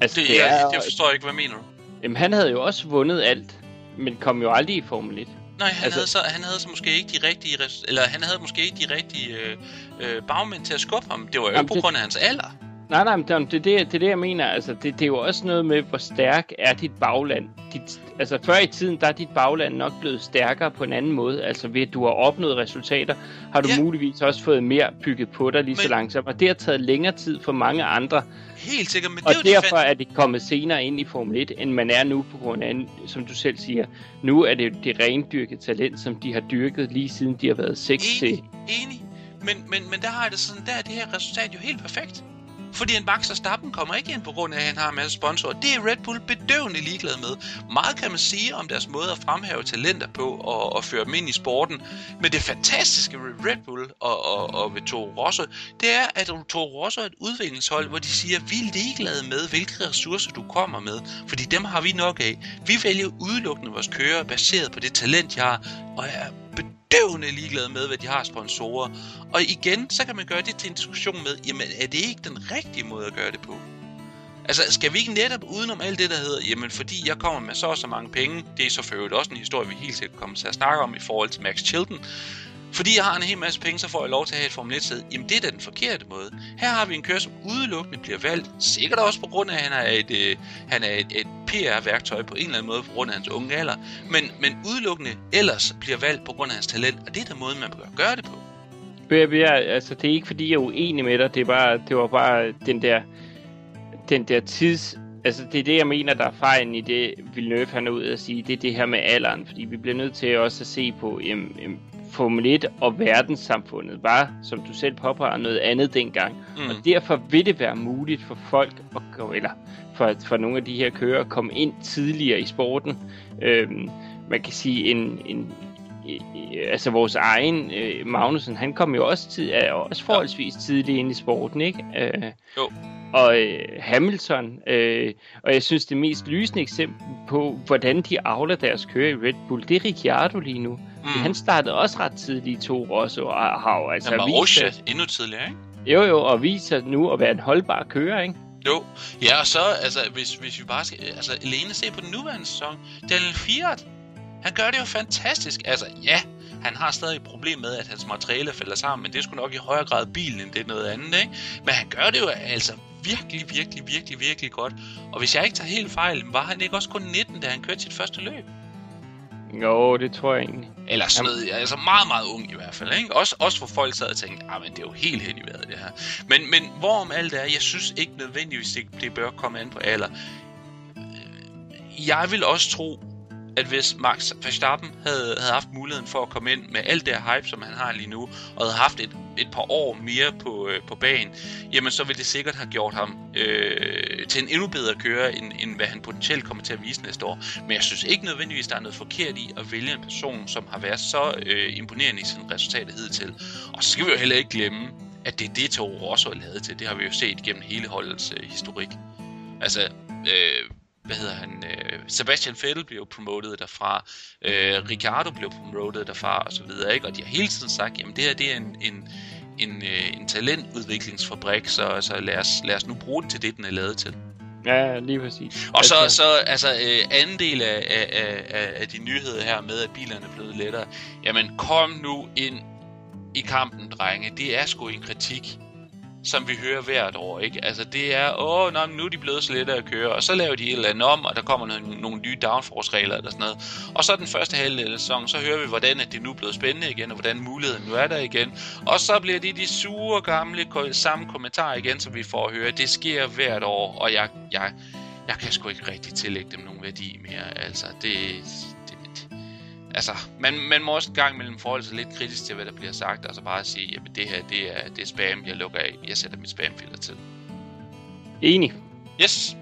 B: Altså, det, det er, jeg, jeg forstår ikke, hvad mener du?
A: Jamen, han havde jo også vundet alt, men kom jo aldrig i Formel 1.
B: Nej, han, altså, havde så, han havde så måske ikke de rigtige, eller han havde måske ikke de rigtige øh, øh, bagmænd til at skubbe ham. Det var jo ikke på grund af hans alder.
A: Nej, nej, men det, det, det, er det, jeg mener. Altså, det, det er jo også noget med, hvor stærk er dit bagland. Dit, altså, før i tiden, der er dit bagland nok blevet stærkere på en anden måde. Altså, ved at du har opnået resultater, har du ja. muligvis også fået mere bygget på dig lige men... så langsomt. Og det har taget længere tid for mange andre.
B: Helt sikkert, men
A: og
B: det er
A: derfor er det kommet senere ind i Formel 1, end man er nu på grund af, som du selv siger, nu er det det rendyrkede talent, som de har dyrket lige siden de har været 6
B: enig, til. Enig, men, men, men der har det sådan, der er det her resultat jo helt perfekt. Fordi en Max Verstappen kommer ikke ind på grund af, at han har en masse sponsorer. Det er Red Bull bedøvende ligeglad med. Meget kan man sige om deres måde at fremhæve talenter på og, og føre dem ind i sporten. Men det fantastiske ved Red Bull og, og, og ved Toro Rosso, det er, at Toro Rosso er et udviklingshold, hvor de siger, vi er ligeglade med, hvilke ressourcer du kommer med. Fordi dem har vi nok af. Vi vælger udelukkende vores kører baseret på det talent, jeg har. Og jeg er bedøvende ligeglade med, hvad de har sponsorer. Og igen, så kan man gøre det til en diskussion med, jamen er det ikke den rigtige måde at gøre det på? Altså, skal vi ikke netop udenom alt det, der hedder, jamen fordi jeg kommer med så og så mange penge, det er så for også en historie, vi helt sikkert kommer til at snakke om i forhold til Max Chilton, fordi jeg har en hel masse penge, så får jeg lov til at have et Formel 1 sæde. Jamen det er da den forkerte måde. Her har vi en kører, som udelukkende bliver valgt. Sikkert også på grund af, at han er et, øh, han er et, et PR-værktøj på en eller anden måde på grund af hans unge alder. Men, men udelukkende ellers bliver valgt på grund af hans talent. Og det er den måde, man bør gøre det på.
A: Jeg, altså, det er ikke fordi, jeg er uenig med dig. Det, er bare, det var bare den der, den der tids... Altså, det er det, jeg mener, der er fejlen i det, Villeneuve han er ud at sige. Det er det her med alderen. Fordi vi bliver nødt til også at se på, jamen, jamen, Formel 1 og verdenssamfundet var, som du selv påpeger, noget andet dengang. Mm. Og derfor vil det være muligt for folk, at gå, eller for, for nogle af de her kører, at komme ind tidligere i sporten. Øhm, man kan sige, en, en, altså vores egen øh, Magnussen, han kom jo også, tid, er også forholdsvis tidligt ind i sporten, ikke? Øh, jo. Og øh, Hamilton, øh, og jeg synes det mest lysende eksempel på, hvordan de avler deres kører i Red Bull, det er Ricciardo lige nu. Mm. Han startede også ret tidligt i to Rosso og jo altså
B: Han var Russia endnu tidligere, ikke?
A: Jo, jo, og viser nu at være en holdbar kører, ikke?
B: Jo, ja, og så, altså, hvis, hvis vi bare skal, altså, alene se på den nuværende sæson, Daniel Fiat, han gør det jo fantastisk. Altså, ja, han har stadig et problem med, at hans materiale falder sammen, men det skulle nok i højere grad bilen, end det er noget andet, ikke? Men han gør det jo altså virkelig, virkelig, virkelig, virkelig godt. Og hvis jeg ikke tager helt fejl, var han ikke også kun 19, da han kørte sit første løb?
A: Jo, det tror jeg egentlig.
B: Eller sådan noget, altså meget, meget ung i hvert fald, ikke? Også, også for folk sad og tænkte, ah, men det er jo helt hen i vejret, det her. Men, men hvorom alt er, jeg synes ikke nødvendigvis, det, det bør komme an på alder. Jeg vil også tro, at hvis Max Verstappen havde, havde haft muligheden for at komme ind med alt det hype, som han har lige nu, og havde haft et, et par år mere på, øh, på banen, jamen så ville det sikkert have gjort ham øh, til en endnu bedre kører, end, end hvad han potentielt kommer til at vise næste år. Men jeg synes ikke nødvendigvis, der er noget forkert i at vælge en person, som har været så øh, imponerende i sin resultater hidtil. Og så skal vi jo heller ikke glemme, at det er det, Toro Rosso er lavet til. Det har vi jo set gennem hele holdets øh, historik. Altså, øh, hvad hedder han, øh, Sebastian Vettel blev promotet derfra, øh, Ricardo blev promotet derfra og så videre, ikke? Og de har hele tiden sagt, jamen det her det er en, en, en, øh, en talentudviklingsfabrik, så, så lad, os, lad os nu bruge den til det, den er lavet til.
A: Ja, lige præcis.
B: Og så, så altså, øh, anden del af, af, af, af de nyheder her med, at bilerne er blevet lettere. Jamen, kom nu ind i kampen, drenge. Det er sgu en kritik som vi hører hvert år, ikke? Altså det er, åh, nå, nu er de blevet så lette at køre, og så laver de et eller andet om, og der kommer nogle, nogle nye downforce-regler eller sådan noget. Og så den første halvdel af sæsonen, så hører vi, hvordan at det nu er blevet spændende igen, og hvordan muligheden nu er der igen. Og så bliver det de sure gamle samme kommentarer igen, som vi får at høre. Det sker hvert år, og jeg, jeg, jeg kan sgu ikke rigtig tillægge dem nogen værdi mere. Altså, det, altså, man, man må også en gang imellem forholde sig lidt kritisk til, hvad der bliver sagt. Altså bare at sige, at det her, det er, det er spam, jeg lukker af. Jeg sætter mit spamfilter til.
A: Enig.
B: Yes.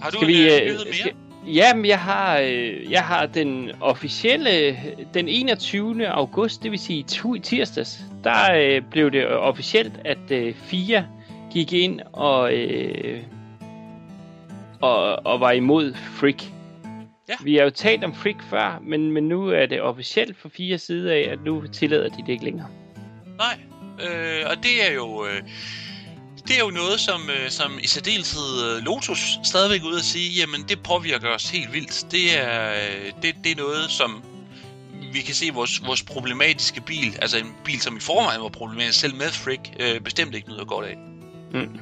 B: Har du skal en vi, uh, nyhed mere? Skal...
A: Jamen, jeg har, øh, jeg har den officielle, den 21. august, det vil sige tirsdags, der øh, blev det officielt, at øh, FIA gik ind og, øh, og, og var imod Frick. Ja. Vi har jo talt om Freak før, men, men nu er det officielt for fire sider af, at nu tillader de det ikke længere.
B: Nej, øh, og det er jo... Øh, det er jo noget, som, øh, som i særdeleshed øh, Lotus stadigvæk ud at sige, jamen det påvirker os helt vildt. Det er, øh, det, det er noget, som vi kan se vores, vores problematiske bil, altså en bil, som i forvejen var problematisk, selv med Frick, øh, bestemt ikke noget godt af.
A: Mm.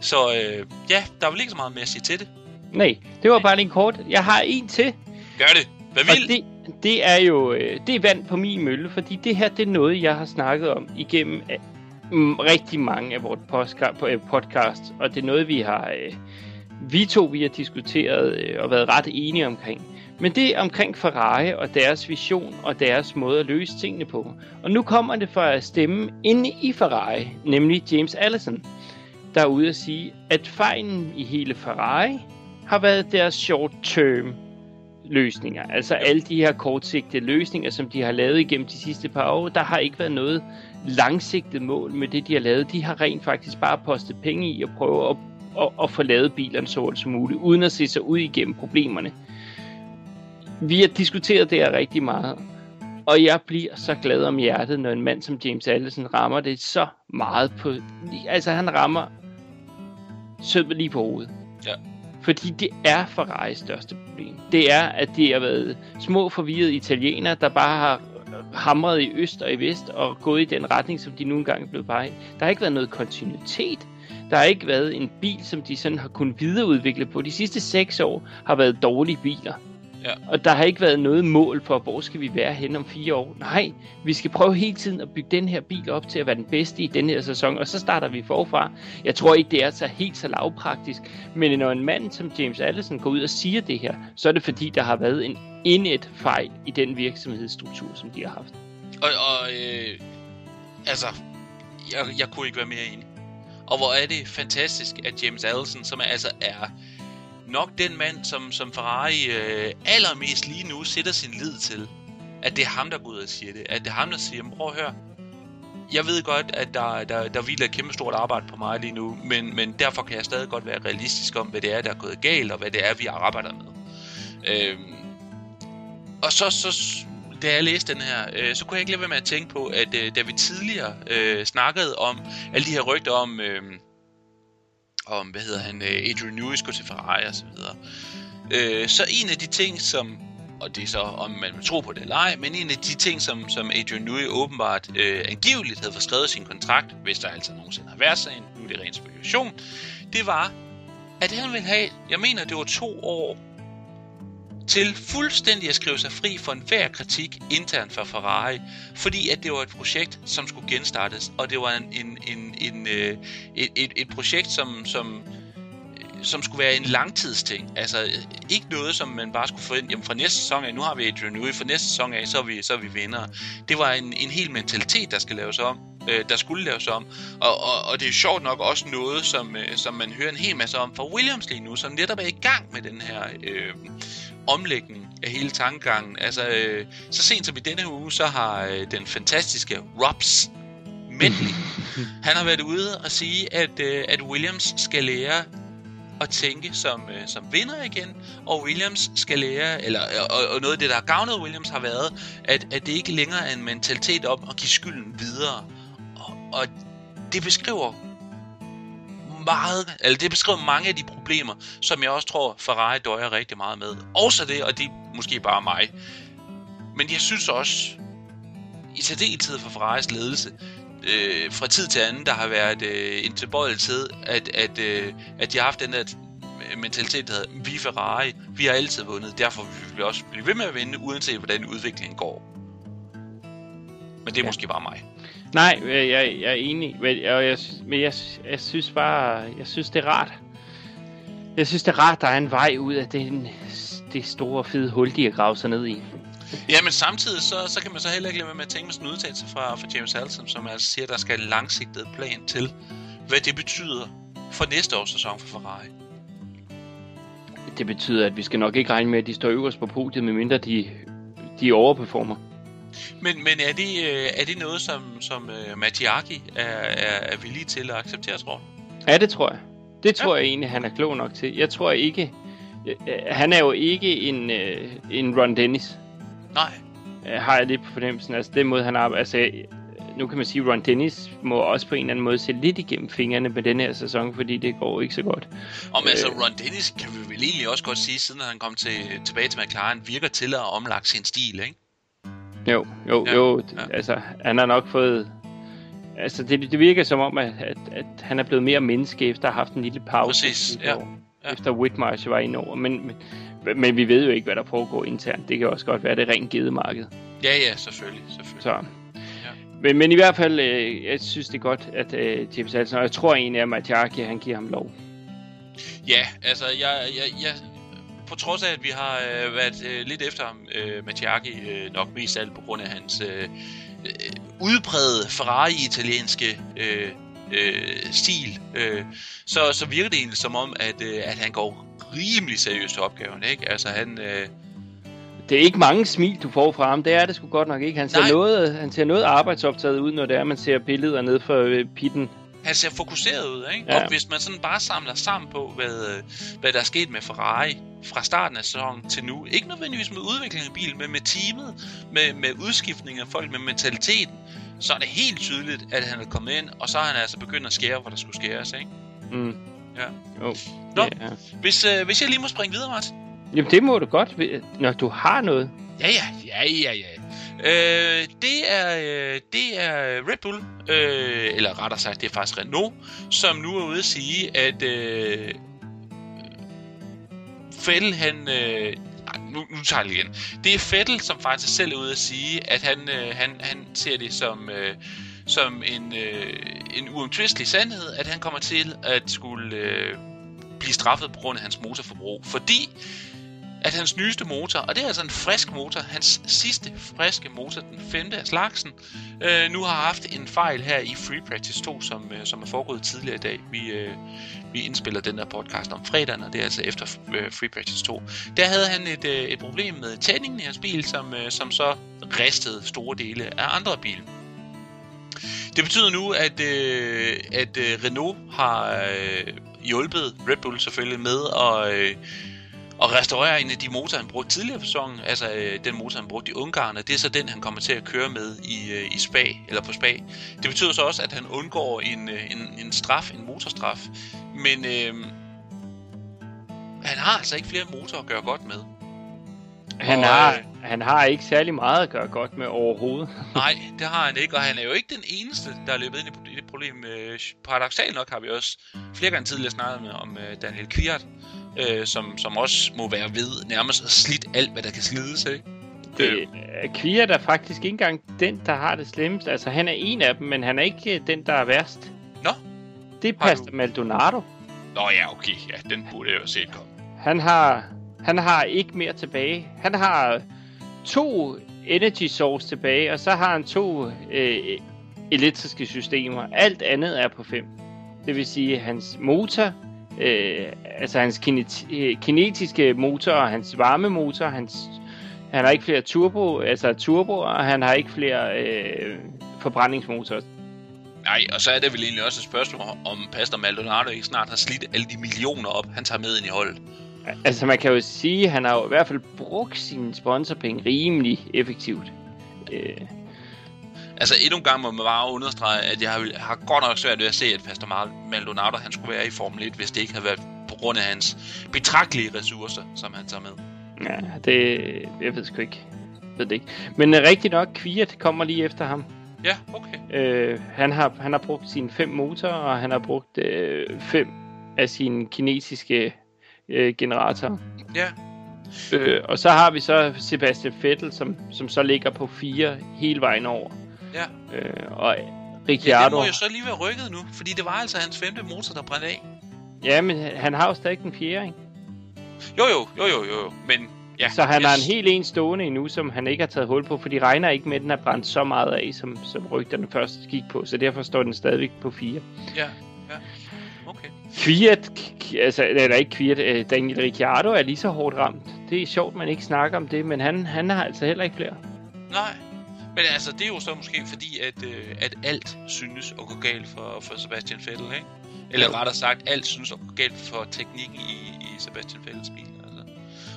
B: Så øh, ja, der er vel ikke så meget mere at sige til det.
A: Nej, det var bare lige en kort. Jeg har en til.
B: Gør det. Hvad
A: Og
B: vil?
A: det, det er jo øh, det er vand på min mølle, fordi det her det er noget, jeg har snakket om igennem øh, rigtig mange af vores podcast, øh, podcast og det er noget, vi har vi to vi har diskuteret og været ret enige omkring. Men det er omkring Ferrari og deres vision og deres måde at løse tingene på. Og nu kommer det fra at stemme inde i Ferrari, nemlig James Allison, der er ude at sige, at fejlen i hele Ferrari har været deres short-term løsninger. Altså alle de her kortsigtede løsninger, som de har lavet igennem de sidste par år, der har ikke været noget langsigtet mål med det, de har lavet. De har rent faktisk bare postet penge i at prøve at, at, at få lavet bilerne så hurtigt som muligt, uden at se sig ud igennem problemerne. Vi har diskuteret det her rigtig meget, og jeg bliver så glad om hjertet, når en mand som James Allison rammer det så meget på... Altså, han rammer sød lige på hovedet.
B: Ja.
A: Fordi det er Ferraris største problem. Det er, at det har været små forvirrede italienere, der bare har hamret i øst og i vest og gået i den retning, som de nu engang er blevet bare i. Der har ikke været noget kontinuitet. Der har ikke været en bil, som de sådan har kunnet videreudvikle på. De sidste seks år har været dårlige biler.
B: Ja.
A: Og der har ikke været noget mål for, hvor skal vi være hen om fire år. Nej, vi skal prøve hele tiden at bygge den her bil op til at være den bedste i den her sæson, og så starter vi forfra. Jeg tror ikke, det er så helt så lavpraktisk, men når en mand som James Allison går ud og siger det her, så er det fordi, der har været en indet fejl i den virksomhedsstruktur, som de har haft.
B: Og, og øh, altså, jeg, jeg kunne ikke være mere enig. Og hvor er det fantastisk, at James Allison, som altså er nok den mand, som, som Ferrari øh, allermest lige nu sætter sin lid til, at det er ham, der går ud og siger det. At det er ham, der siger, prøv at høre, jeg ved godt, at der, der, der hviler et kæmpe stort arbejde på mig lige nu, men, men derfor kan jeg stadig godt være realistisk om, hvad det er, der er gået galt, og hvad det er, vi arbejder med. Øhm, og så, så, da jeg læste den her, øh, så kunne jeg ikke lade være med at tænke på, at øh, da vi tidligere øh, snakkede om alle de her rygter om, øh, om hvad hedder han, øh, Adrian Newey skulle til Ferrari og så videre. Øh, så en af de ting, som, og det er så om man vil tro på det eller ej, men en af de ting, som, som Adrian Newey åbenbart øh, angiveligt havde forskrevet sin kontrakt, hvis der altså nogensinde har været sådan, nu er det ren spekulation, det var, at han ville have, jeg mener det var to år, til fuldstændig at skrive sig fri for enhver kritik internt for Ferrari, fordi at det var et projekt, som skulle genstartes, og det var en, en, en, en, øh, et, et, et projekt, som, som, øh, som skulle være en langtidsting. Altså øh, ikke noget, som man bare skulle forvente, jamen fra næste sæson af, nu har vi Adrian Newey, fra næste sæson af, så er vi, så er vi vinder. Det var en, en hel mentalitet, der skal laves om, øh, der skulle laves om. Og, og, og det er sjovt nok også noget, som, øh, som man hører en hel masse om fra Williams lige nu, som netop er i gang med den her øh, omlægning af hele tankegangen. Altså, øh, så sent som i denne uge, så har øh, den fantastiske Robs Medley, *laughs* han har været ude og sige, at, øh, at Williams skal lære at tænke som, øh, som vinder igen, og Williams skal lære, eller, og, og noget af det, der har gavnet Williams, har været, at, at det ikke længere er en mentalitet om at give skylden videre. Og, og det beskriver meget, eller det beskriver mange af de problemer, som jeg også tror, Ferrari døjer rigtig meget med. Også det, og det er måske bare mig. Men jeg synes også, i særdeleshed for Ferraris ledelse, øh, fra tid til anden, der har været øh, en tilbøjelighed, at, at, øh, at de har haft den der mentalitet, der hedder, vi er Ferrari, vi har altid vundet, derfor vil vi også blive ved med at vinde, uanset hvordan udviklingen går. Men det er ja. måske bare mig.
A: Nej, jeg, jeg, jeg er enig, men, jeg, jeg, men jeg, jeg synes bare, jeg synes det er rart. Jeg synes det er rart, der er en vej ud af det, det store fede hul, de har gravet sig ned i.
B: Ja, men samtidig så, så kan man så heller ikke lade med at tænke med sådan en udtalelse fra, fra James Allison, som altså siger, at der skal en langsigtet plan til, hvad det betyder for næste års sæson for Ferrari.
A: Det betyder, at vi skal nok ikke regne med, at de står øverst på podiet, medmindre de, de overperformer.
B: Men, men er, det, øh, er det noget, som, som uh, Mattiaki er, er, er villig til at acceptere, tror du?
A: Ja, det tror jeg. Det tror ja. jeg egentlig, han er klog nok til. Jeg tror ikke... Han er jo ikke en, en Ron Dennis.
B: Nej.
A: Har jeg lidt på fornemmelsen. Altså, den måde, han arbejder... Altså, nu kan man sige, at Ron Dennis må også på en eller anden måde se lidt igennem fingrene med den her sæson, fordi det går ikke så godt.
B: Om altså, Ron Dennis kan vi vel egentlig også godt sige, siden han kom til, tilbage til McLaren, virker til at omlagt sin stil, ikke?
A: Jo, jo, ja, jo. Ja. Altså, han har nok fået Altså, det, det virker som om, at, at, at han er blevet mere menneske efter at have haft en lille pause.
B: Præcis, ja.
A: ja. Efter Whitmarsh var inde over. Men, men, men vi ved jo ikke, hvad der foregår internt. Det kan også godt være, det er rent gedemarked.
B: Ja, ja, selvfølgelig. selvfølgelig.
A: Så. Men, men i hvert fald, øh, jeg synes det er godt, at øh, James Allison, og jeg tror egentlig, at Matjaki, han giver ham lov.
B: Ja, altså, jeg, jeg, jeg, på trods af, at vi har øh, været øh, lidt efter ham, øh, Matjaki, øh, nok mest alt på grund af hans øh, øh, udpræget Ferrari-italienske øh, øh, stil, øh, så, så virker det egentlig som om, at, øh, at han går rimelig seriøst til opgaven, ikke? Altså, han... Øh,
A: det er ikke mange smil, du får fra ham. Det er det sgu godt nok ikke. Han ser, noget, han ser noget arbejdsoptaget ud, når det er, man ser billeder ned for øh, pitten.
B: Han ser fokuseret ud, ikke? Ja. Og hvis man sådan bare samler sammen på, hvad, hvad der er sket med Ferrari fra starten af sæsonen til nu. Ikke nødvendigvis med udviklingen af bilen, men med teamet, med, med udskiftning af folk, med mentaliteten. Så er det helt tydeligt, at han er kommet ind, og så har han altså begyndt at skære, hvor der skulle skæres, ikke?
A: Mm.
B: Ja.
A: Jo.
B: Nå, ja. hvis, øh, hvis jeg lige må springe videre, Martin.
A: Jamen, det må du godt, når du har noget.
B: Ja, ja, ja, ja, ja. Øh, det, er, øh, det er Red Bull, øh, eller rettere sagt, det er faktisk Renault, som nu er ude at sige, at øh, Fettel, han... Øh, nu, nu tager jeg igen. Det er Fettel, som faktisk selv er ude at sige, at han, øh, han, han ser det som... Øh, som en, øh, en uomtvistelig sandhed, at han kommer til at skulle øh, blive straffet på grund af hans motorforbrug. Fordi at hans nyeste motor, og det er altså en frisk motor, hans sidste friske motor, den femte af slagsen, øh, nu har haft en fejl her i Free Practice 2, som, øh, som er foregået tidligere i dag. Vi, øh, vi indspiller den der podcast om fredagen, og det er altså efter øh, Free Practice 2. Der havde han et, øh, et problem med tændingen i hans bil, som, øh, som så ristede store dele af andre bilen. Det betyder nu, at, øh, at øh, Renault har øh, hjulpet Red Bull selvfølgelig med at... Øh, og restaurere en af de motorer, han brugte tidligere for sæsonen, altså øh, den motor, han brugte i Ungarn, og det er så den, han kommer til at køre med i, øh, i Spa, eller på Spa. Det betyder så også, at han undgår en, øh, en, en straf, en motorstraf, men øh, han har altså ikke flere motorer at gøre godt med.
A: Han, og, har, øh, han har ikke særlig meget at gøre godt med overhovedet. *laughs*
B: nej, det har han ikke, og han er jo ikke den eneste, der er løbet ind i det problem. Øh, paradoxalt nok har vi også flere gange tidligere snakket med om øh, Daniel Kviat, øh, som, som også må være ved nærmest at slidt alt, hvad der kan slides, ikke?
A: Det, øh, er faktisk ikke engang den, der har det slemmest. Altså, han er en af dem, men han er ikke øh, den, der er værst.
B: Nå?
A: Det er Pastor du... Maldonado.
B: Nå ja, okay. Ja, den burde jeg jo set komme.
A: Han har, han har ikke mere tilbage. Han har to energy source tilbage, og så har han to øh, elektriske systemer. Alt andet er på 5. Det vil sige, at hans motor øh, altså hans kinet, øh, kinetiske motor og hans varmemotor, hans, han har ikke flere turbo, altså turbo, og han har ikke flere øh, forbrændingsmotorer.
B: Nej, og så er det vel egentlig også et spørgsmål, om Pastor Maldonado ikke snart har slidt alle de millioner op, han tager med ind i holdet.
A: Altså man kan jo sige, at han har jo i hvert fald brugt sine sponsorpenge rimelig effektivt. Øh,
B: Altså endnu en gang må man bare understrege, at jeg har, har godt nok svært ved at se, at Pastor Maldonado han skulle være i Formel 1, hvis det ikke havde været grund af hans betragtelige ressourcer, som han tager med.
A: Ja, det... Jeg ved sgu ikke. Jeg ved det ikke. Men uh, rigtig nok, Kviat kommer lige efter ham.
B: Ja, okay.
A: Uh, han, har, han har brugt sine fem motorer, og han har brugt uh, fem af sine kinesiske uh, generatorer.
B: Ja.
A: Uh, og så har vi så Sebastian Vettel, som, som så ligger på fire hele vejen over.
B: Ja.
A: Øh, og Ricciardo... Ja, det
B: må jo så lige være rykket nu, fordi det var altså hans femte motor, der brændte af.
A: Ja, men han har jo stadig den fjerde, ikke?
B: Jo, jo, jo, jo, jo, men... Ja,
A: så han yes. har en helt en stående endnu, som han ikke har taget hul på, for de regner ikke med, at den har brændt så meget af, som, som rygterne først gik på, så derfor står den stadigvæk på 4.
B: Ja, ja. Okay.
A: Kviat, altså, eller ikke Kviat, øh, Daniel Ricciardo er lige så hårdt ramt. Det er sjovt, man ikke snakker om det, men han, han har altså heller ikke flere.
B: Nej, men altså, det er jo så måske fordi, at, øh, at alt synes at gå galt for, for Sebastian Vettel, ikke? Eller ja. rettere sagt, alt synes at gå galt for teknikken i, i Sebastian Vettels bil. Altså.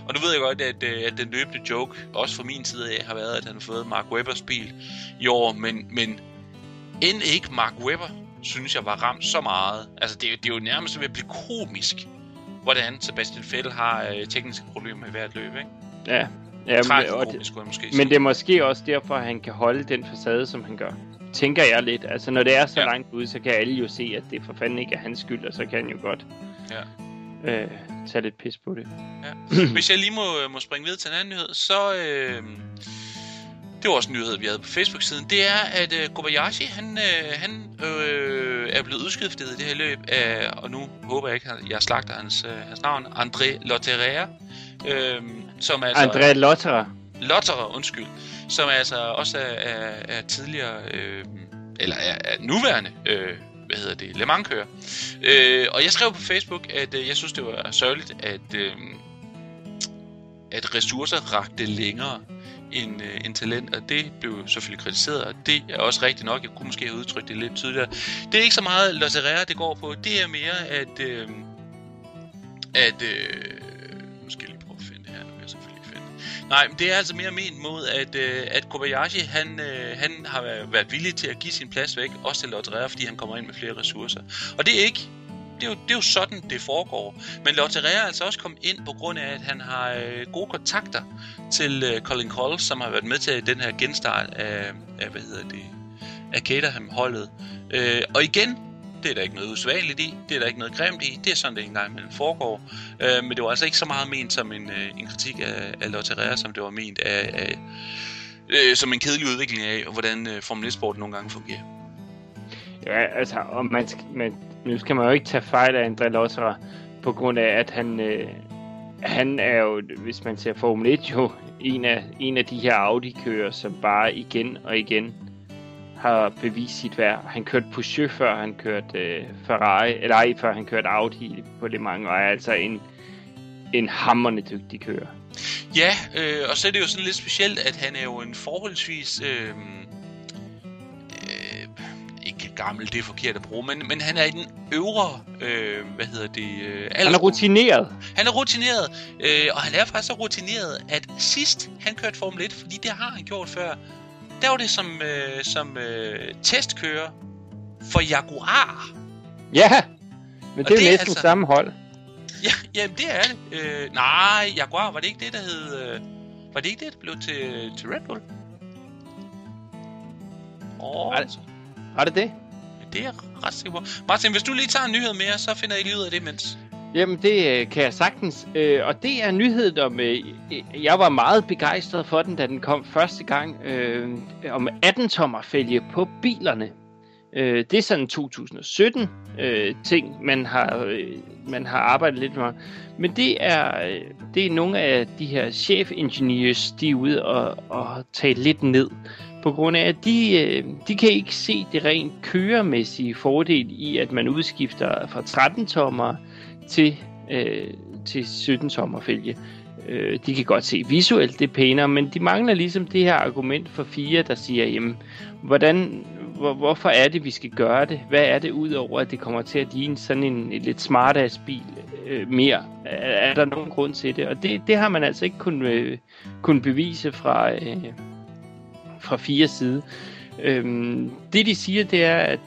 B: Og nu ved jeg godt, at, øh, at den løbende joke, også fra min side af, har været, at han har fået Mark Webbers bil i år, men, men end ikke Mark Webber, synes jeg, var ramt så meget. Altså, det, det er jo nærmest ved at blive komisk, hvordan Sebastian Vettel har øh, tekniske problemer i hvert løb, ikke?
A: Ja, Ja, men, og det, måske men det er måske også derfor, at han kan holde den facade, som han gør. Tænker jeg lidt. Altså, når det er så
B: Ja.
A: ja. langt ude, så kan alle jo se, at det for fanden ikke er hans skyld, og så kan han jo godt
B: Ja.
A: øh, tage lidt pis på det.
B: Hvis jeg lige må, må springe videre til en anden nyhed, så... Øh, det var også en nyhed, vi havde på Facebook-siden. Det er, at øh, Kobayashi, han, øh, han øh, er blevet udskiftet i det her løb af, og nu håber jeg ikke, at jeg slagter hans, øh, hans navn, André Lotterer, øh, som altså...
A: André Lotterer.
B: Lotterer, undskyld, som altså også er, er, er tidligere, øh, eller er, er nuværende, øh, hvad hedder det, Le Mans-kører. Øh, og jeg skrev på Facebook, at øh, jeg synes, det var sørgeligt, at, øh, at ressourcer rakte længere end, øh, en talent, og det blev selvfølgelig kritiseret, og det er også rigtigt nok. Jeg kunne måske have udtrykt det lidt tydeligere. Det er ikke så meget Lotterere, det går på. Det er mere, at... Øh, at øh, Nej, men det er altså mere ment mod, at, øh, at Kobayashi, han, øh, han har været villig til at give sin plads væk, også til Lotterer, fordi han kommer ind med flere ressourcer. Og det er ikke det er, jo, det er jo sådan, det foregår. Men Lotterer er altså også kommet ind på grund af, at han har øh, gode kontakter til øh, Colin Cole, som har været med til den her genstart af, af hvad hedder det, af Caterham-holdet. Øh, og igen, det er der ikke noget usædvanligt i, det er der ikke noget grimt i, det er sådan, det engang imellem foregår. Øh, men det var altså ikke så meget ment som en, øh, en kritik af, af Lotterer, som det var ment af, af øh, som en kedelig udvikling af, hvordan øh, Formel 1-sporten nogle gange fungerer.
A: Ja, altså, og man man, nu skal man jo ikke tage fejl af André Lotterer, på grund af, at han, øh, han er jo, hvis man ser Formel 1, jo en af, en af de her Audi-kører, som bare igen og igen har bevist sit værd. Han kørte Porsche, før han kørte øh, Ferrari, eller ej, før han kørte Audi på Le Mans, og er altså en, en hammerne dygtig kører.
B: Ja, øh, og så er det jo sådan lidt specielt, at han er jo en forholdsvis... Øh, øh, ikke gammel, det er forkert at bruge, men, men han er i den øvre, øh, hvad hedder det, øh,
A: Han er rutineret.
B: Han er rutineret, øh, og han er faktisk så rutineret, at sidst han kørte Formel 1, fordi det har han gjort før, der var det som, øh, som øh, testkører for Jaguar.
A: Ja, men det er jo
B: det er
A: næsten
B: altså-
A: samme hold.
B: Ja, jamen det er det. Øh, nej, Jaguar, var det ikke det, der hed... Øh, var det ikke det, der blev til, til Red Bull? Åh,
A: Var det- Var det det?
B: det er ret sikker. Martin, hvis du lige tager en nyhed mere, så finder jeg lige ud af det imens.
A: Jamen, det øh, kan jeg sagtens. Øh, og det er nyheden om... Øh, jeg var meget begejstret for den, da den kom første gang. Øh, om 18-tommer fælge på bilerne. Øh, det er sådan en 2017 øh, ting, man har, øh, man har arbejdet lidt med. Men det er, øh, det er nogle af de her chefingeniørs, de er ude og, og tage lidt ned. På grund af, at de, øh, de kan ikke se det rent køremæssige fordel i, at man udskifter fra 13-tommer til, øh, til 17 sommerfælge. Øh, de kan godt se visuelt, det er pænere, men de mangler ligesom det her argument for fire, der siger, jamen, hvordan, hvor, hvorfor er det, vi skal gøre det? Hvad er det udover, at det kommer til at ligne sådan en, en lidt smartass bil øh, mere? Er, er der nogen grund til det? Og det, det har man altså ikke kunnet, øh, kun bevise fra, øh, fra fire side. Øhm, det de siger, det er, at,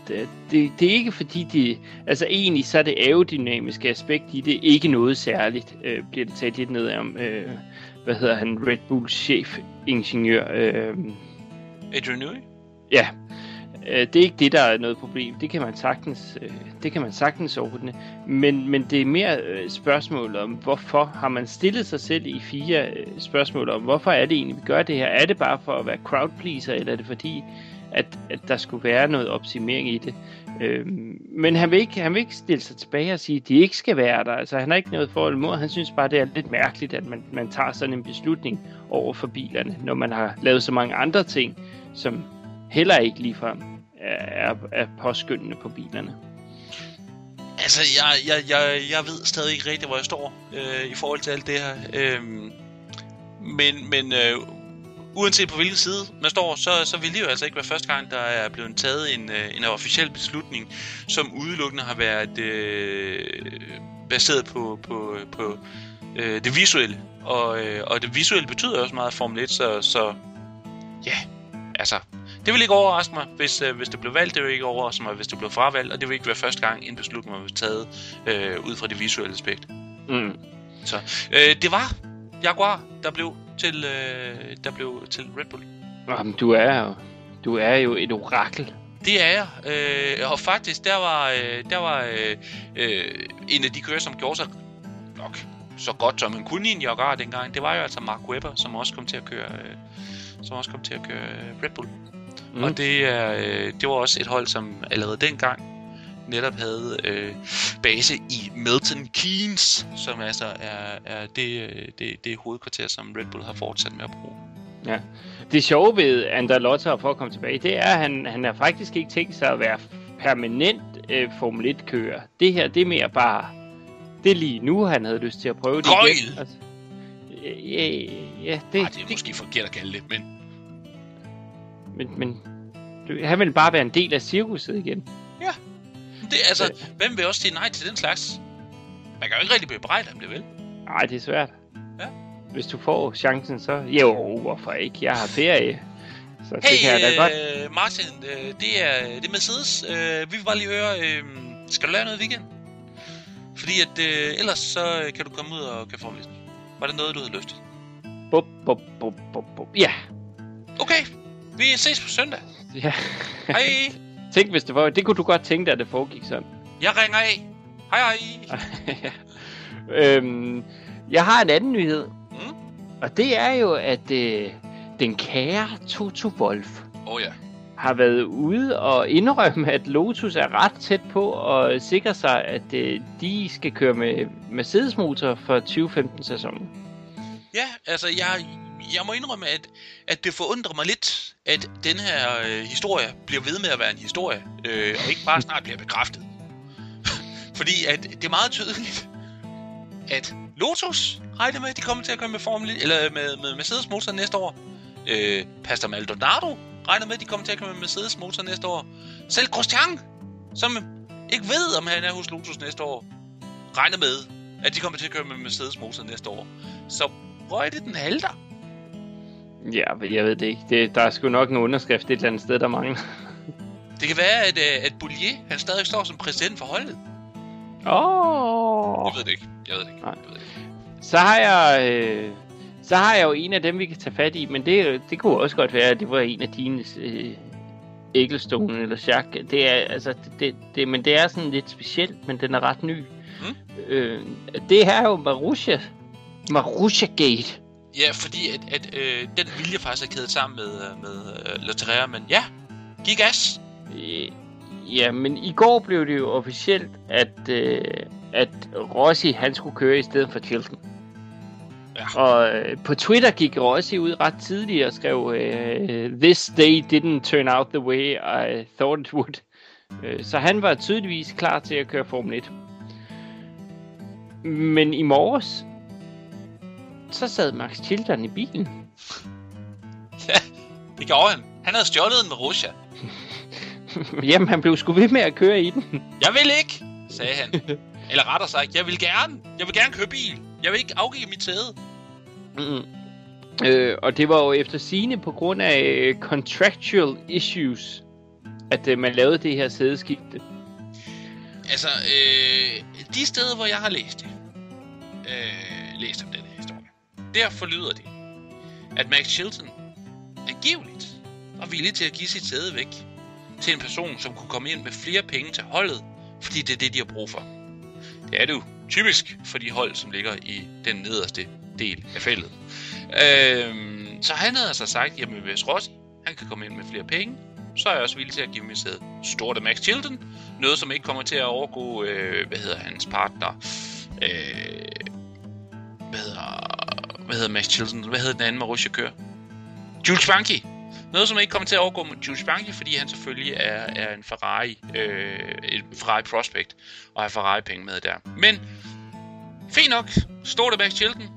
A: det, det er ikke fordi de... Altså egentlig så er det aerodynamiske aspekt i det ikke noget særligt, øh, bliver det talt lidt ned om. Øh, hvad hedder han? Red Bulls chef-ingeniør. Øh,
B: Adrian Newey?
A: ja, øh, det er ikke det, der er noget problem. Det kan man sagtens, øh, det kan man sagtens ordne. Men, men det er mere øh, spørgsmål om, hvorfor har man stillet sig selv i fire øh, spørgsmål om, hvorfor er det egentlig, vi gør det her? Er det bare for at være crowd pleaser, eller er det fordi, at, at der skulle være noget optimering i det? Øh, men han vil, ikke, han vil ikke stille sig tilbage og sige, at de ikke skal være der. Altså, han har ikke noget forhold imod. Han synes bare, det er lidt mærkeligt, at man, man tager sådan en beslutning over for bilerne, når man har lavet så mange andre ting, som heller ikke ligefrem er, er, er påskyndende på bilerne.
B: Altså, jeg, jeg, jeg, jeg ved stadig ikke rigtigt, hvor jeg står øh, i forhold til alt det her. Øh, men men øh, uanset på hvilken side man står, så, så vil det jo altså ikke være første gang, der er blevet taget en, øh, en officiel beslutning, som udelukkende har været øh, baseret på, på, på øh, det visuelle. Og, øh, og det visuelle betyder også meget Formel 1, så, så ja, altså, det vil ikke overraske mig, hvis, øh, hvis det blev valgt. Det vil ikke overraske mig, hvis det blev fravalgt. Og det vil ikke være første gang, en beslutning var taget øh, ud fra det visuelle aspekt.
A: Mm.
B: Så øh, det var Jaguar, der blev til, øh, der blev til Red Bull.
A: Jamen, du er jo du er jo et orakel.
B: Det er jeg. Øh, og faktisk, der var, øh, der var øh, øh, en af de kører, som gjorde sig nok så godt, som man kunne i en Jaguar dengang. Det var jo altså Mark Webber, som også kom til at køre, øh, som også kom til at køre øh, Red Bull. Mm. Og det, er, øh, det var også et hold, som allerede dengang netop havde øh, base i Milton Keynes, som altså er, er det, øh, det, det hovedkvarter, som Red Bull har fortsat med at bruge.
A: Ja. Det sjove ved Andalotta, for at komme tilbage, det er, at han, han har faktisk ikke tænkt sig at være permanent øh, Formel 1-kører. Det her, det er mere bare... Det er lige nu, han havde lyst til at prøve det
B: Gøjl!
A: igen. Altså, ja, ja, det,
B: Ej, det er måske forkert at kalde det, men
A: men, men han vil bare være en del af cirkuset igen.
B: Det, altså, hvem vil også sige nej til den slags? Man kan jo ikke rigtig bebrejde ham det, vel?
A: Nej, det er svært.
B: Ja.
A: Hvis du får chancen, så... Jo, hvorfor ikke? Jeg har ferie. Så det
B: Hey,
A: kan jeg da godt.
B: øh, Martin, øh, det er, det er Mercedes. Øh, vi vil bare lige høre, øh, skal du lave noget i weekend? Fordi at øh, ellers så øh, kan du komme ud og kan få lidt. Var det noget, du havde lyst til?
A: Bup, bup, bup, bup, bup. Ja.
B: Okay, vi ses på søndag.
A: ja.
B: Hej, *laughs*
A: Tænk, hvis det var... Det kunne du godt tænke dig, at det foregik sådan.
B: jeg ringer af. Hej, hej. *laughs*
A: øhm, jeg har en anden nyhed.
B: Mm.
A: Og det er jo, at øh, den kære Toto Wolf
B: oh, ja.
A: har været ude og indrømme, at Lotus er ret tæt på at sikre sig, at øh, de skal køre med Mercedes-motor for 2015-sæsonen.
B: Ja, altså jeg, jeg må indrømme, at, at det forundrer mig lidt, at den her øh, historie bliver ved med at være en historie, øh, og ikke bare snart bliver bekræftet. *laughs* Fordi at det er meget tydeligt, at Lotus regner med, at de kommer til at køre med Formel 1, eller med, med Mercedes motor næste år. Øh, Pastor Maldonado regner med, at de kommer til at køre med Mercedes motor næste år. Selv Christian, som ikke ved, om han er hos Lotus næste år, regner med, at de kommer til at køre med Mercedes motor næste år. Så røg det den halter.
A: Ja, men jeg ved det ikke. Det, der er sgu nok en underskrift et eller andet sted, der mangler.
B: Det kan være, at, øh, at Boulier, han stadig står som præsident for holdet.
A: Åh!
B: Jeg ved det ikke. Jeg ved det ikke.
A: Nej.
B: Jeg ved det ikke.
A: Så har jeg... Øh, så har jeg jo en af dem, vi kan tage fat i, men det, det kunne også godt være, at det var en af dine øh, Ecclestone eller Jacques. Det er, altså, det, det, men det er sådan lidt specielt, men den er ret ny.
B: Mm.
A: Øh, det her er jo Marussia. Marussia Gate.
B: Ja, fordi at, at øh, den vilje faktisk er kædet sammen med, øh, med øh, Lotteria, men ja, giv gas.
A: Øh, Ja, men i går blev det jo officielt, at, øh, at Rossi han skulle køre i stedet for Chilton.
B: Ja.
A: Og øh, på Twitter gik Rossi ud ret tidligt og skrev, øh, This day didn't turn out the way I thought it would. Øh, så han var tydeligvis klar til at køre Formel 1. Men i morges, så sad Max Chilton i bilen.
B: Ja, det gjorde han. Han havde stjålet den med Russia. *laughs*
A: Jamen, han blev sgu ved med at køre i den.
B: Jeg vil ikke, sagde han. Eller rettere sagt, jeg vil gerne. Jeg vil gerne køre bil. Jeg vil ikke afgive mit sæde.
A: Mm. Øh, og det var jo efter sine på grund af øh, contractual issues, at øh, man lavede det her sædeskifte.
B: Altså, øh, de steder, hvor jeg har læst det, øh, læst om denne derfor lyder det, at Max Chilton angiveligt var villig til at give sit sæde væk til en person, som kunne komme ind med flere penge til holdet, fordi det er det, de har brug for. Det er det jo typisk for de hold, som ligger i den nederste del af feltet. Øhm, så han havde altså sagt, jamen hvis Rossi, han kan komme ind med flere penge, så er jeg også villig til at give mig sæde. Stort af Max Chilton, noget som ikke kommer til at overgå, øh, hvad hedder hans partner, øh, hvad hedder, hvad hedder Max Chilton, hvad hedder den anden Marussia kører? Jules Bianchi. Noget, som ikke kommer til at overgå med Jules Bianchi, fordi han selvfølgelig er, er en Ferrari, øh, et Ferrari prospect, og har Ferrari-penge med der. Men, fint nok, stod der Max Chilton,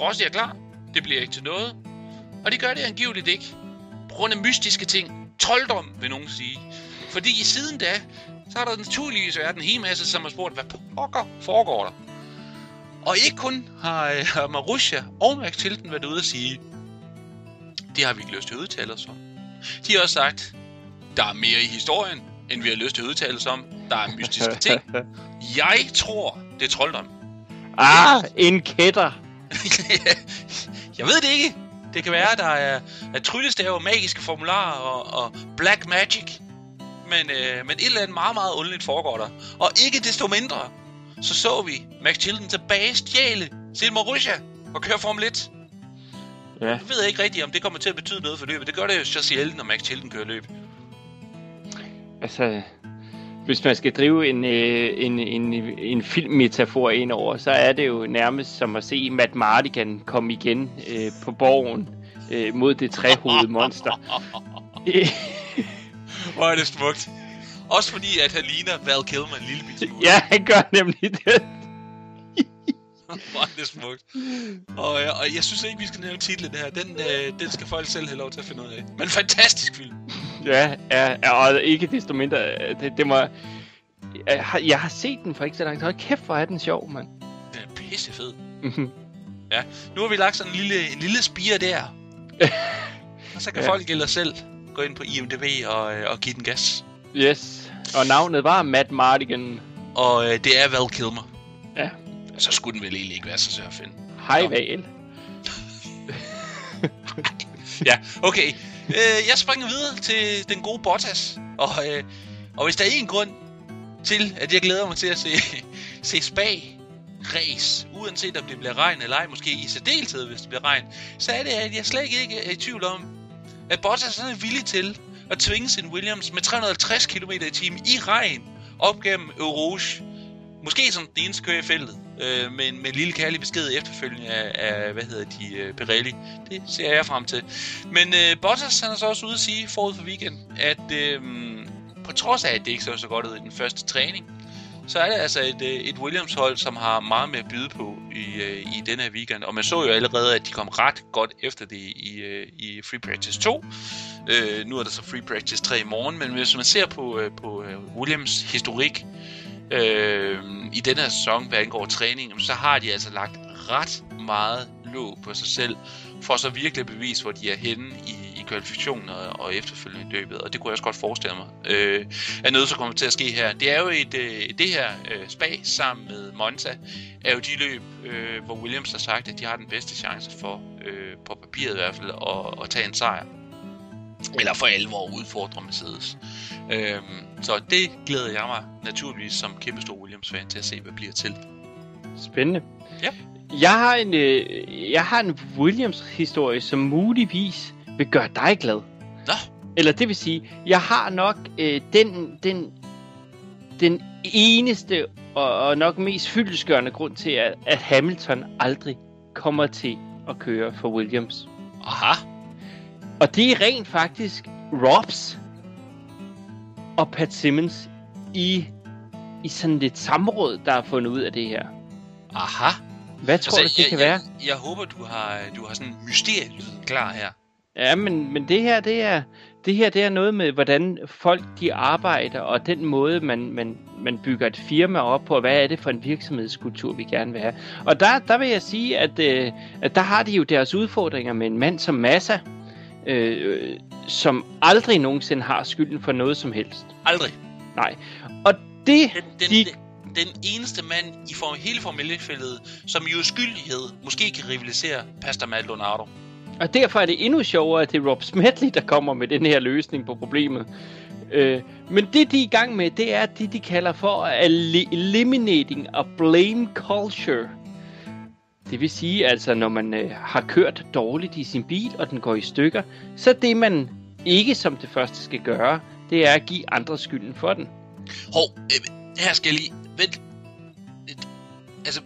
B: Rossi er klar, det bliver ikke til noget, og det gør det angiveligt ikke, på grund af mystiske ting, trolddom, vil nogen sige. Fordi i siden da, så har der naturligvis været en hel masse, som har spurgt, hvad pokker foregår der? Og ikke kun har, øh, har Marussia og Max Chilton været ude at sige, det har vi ikke lyst til at udtale os om. De har også sagt, der er mere i historien, end vi har lyst til at udtale os om. Der er mystiske ting. *laughs* Jeg tror, det er trolddom.
A: Ah, en kætter. *laughs*
B: jeg ved det ikke. Det kan være, der er, er tryllestaver, magiske formularer og, og black magic. Men, øh, men et eller andet meget, meget underligt foregår der. Og ikke desto mindre, så så vi Max Chilton tilbage stjæle til Marussia og køre Formel 1.
A: Ja.
B: Jeg ved ikke rigtigt, om det kommer til at betyde noget for løbet. Det gør det jo så sjældent, når Max Chilton kører løb.
A: Altså, hvis man skal drive en, øh, en, en, en filmmetafor ind over, så er det jo nærmest som at se Matt Mardigan komme igen øh, på borgen øh, mod det trehovedede monster. *laughs*
B: Hvor er det smukt. Også fordi, at han ligner Val Kilmer en lille smule.
A: ja, han gør nemlig det. *laughs*
B: Hvor er det smukt. Og, øh, og jeg synes ikke, vi skal nævne titlen her. Den, øh, den skal folk selv have lov til at finde ud af. Men fantastisk film.
A: Ja, ja, ja, og ikke desto mindre, øh, det, det må... Jeg har, jeg har set den for ikke så lang tid. Kæft, hvor er den sjov, mand.
B: Den er pisse fed.
A: Mhm.
B: Ja, nu har vi lagt sådan en lille, en lille spire der. *laughs* og så kan
A: Ja.
B: folk ellers selv gå ind på IMDb og, øh, og give den gas.
A: Yes. Og navnet var Matt Mardigan.
B: Og øh, det er Val Kilmer.
A: Ja.
B: Så skulle den vel egentlig ikke være så svær at finde.
A: Hej,
B: Nå.
A: Val. *laughs*
B: Ja, okay. Øh, jeg springer videre til den gode Bottas. Og, øh, og hvis der er en grund til, at jeg glæder mig til at se, *laughs* se spag race, uanset om det bliver regn eller ej, måske i særdeleshed, hvis det bliver regn, så er det, at jeg slet ikke er i tvivl om, at Bottas er villig til at tvinge sin Williams med 350 km i timen i regn op gennem Eau Måske som den eneste kører i feltet, øh, men med en lille kærlig besked efterfølgende af, af hvad hedder de, øh, Pirelli. Det ser jeg frem til. Men øh, Bottas han er så også ude at sige forud for weekend, at øh, på trods af, at det ikke så så godt ud i den første træning, så er det altså et, øh, et Williams-hold, som har meget mere at byde på i, øh, i denne her weekend. Og man så jo allerede, at de kom ret godt efter det i, øh, i Free Practice 2. Øh, nu er der så Free Practice 3 i morgen, men hvis man ser på, på Williams historik øh, i denne her sæson, hvad angår træning, så har de altså lagt ret meget låg på sig selv, for så virkelig at bevise, hvor de er henne i kvalifikationen og, og efterfølgende i løbet. Og det kunne jeg også godt forestille mig, øh, er noget, der kommer til at ske her. Det er jo et, øh, det her øh, spag sammen med Monza, er jo de løb, øh, hvor Williams har sagt, at de har den bedste chance for, øh, på papiret i hvert fald, at, at tage en sejr. Eller for alvor udfordre Mercedes. Øhm, så det glæder jeg mig naturligvis som kæmpe stor Williams-fan til at se, hvad bliver til.
A: Spændende.
B: Ja.
A: Jeg har en, øh, jeg har en Williams-historie, som muligvis vil gøre dig glad.
B: Nå,
A: Eller det vil sige, jeg har nok øh, den, den, den eneste og, og nok mest fyldesgørende grund til, at, at Hamilton aldrig kommer til at køre for Williams.
B: aha,
A: Og det er rent faktisk Robs og Pat Simmons i, i sådan lidt samråd, der har fundet ud af det her.
B: aha.
A: Hvad tror altså, du, det
B: jeg,
A: kan
B: jeg,
A: være?
B: Jeg, jeg håber, du har, du har sådan mysterielyden klar her.
A: Ja, men, men det her, det er, det her, det er noget med, hvordan folk de arbejder, og den måde, man, man, man bygger et firma op på, og hvad er det for en virksomhedskultur, vi gerne vil have. Og der, der vil jeg sige, at, øh, at der har de jo deres udfordringer med en mand som Massa, øh, som aldrig nogensinde har skylden for noget som helst.
B: Aldrig.
A: Nej. Og det,
B: Den, den,
A: de,
B: den, eneste mand i form, hele formidlingsfældet, som i uskyldighed måske kan rivalisere Pastor Maldonado.
A: Og derfor er det endnu sjovere, at det er Rob Smedley, der kommer med den her løsning på problemet. Øh, men det, de er i gang med, det er det, de kalder for eliminating a blame culture. Det vil sige, altså, når man øh, har kørt dårligt i sin bil, og den går i stykker, så det, man ikke som det første skal gøre, det er at give andre skylden for den.
B: Hov, øh, her skal jeg lige... Vent. Altså,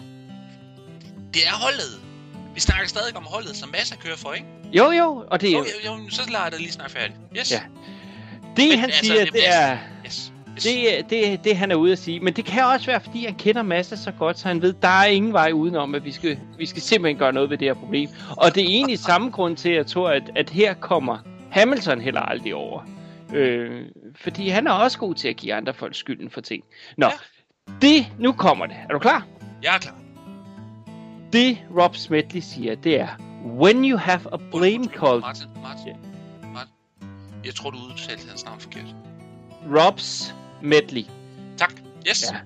B: det er holdet. Vi snakker stadig om holdet, som Massa kører for, ikke?
A: Jo, jo, og det,
B: Jo, jo, jo, så lader jeg dig lige snakke færdigt. Yes.
A: Ja. det
B: Men
A: han
B: altså,
A: siger,
B: det
A: det
B: er
A: er...
B: Yes. yes.
A: Det, er- det, er det han er ude at sige. Men det kan også være, fordi han kender Massa så godt, så han ved, der er ingen vej udenom, at vi skal, vi skal simpelthen gøre noget ved det her problem. Og det er egentlig *laughs* samme grund til, at jeg tror, at, at her kommer Hamilton heller aldrig over. Øh, fordi han er også god til at give andre folk skylden for ting. Nå,
B: ja.
A: det, nu kommer det. Er du klar?
B: Jeg er klar.
A: Det Rob Smedley siger, det er, when you have a blame
B: Undskyld,
A: culture...
B: Martin, Martin, Martin. Jeg tror, du udtalte hans navn forkert.
A: Robs Medley.
B: Tak. Yes.
A: Yeah.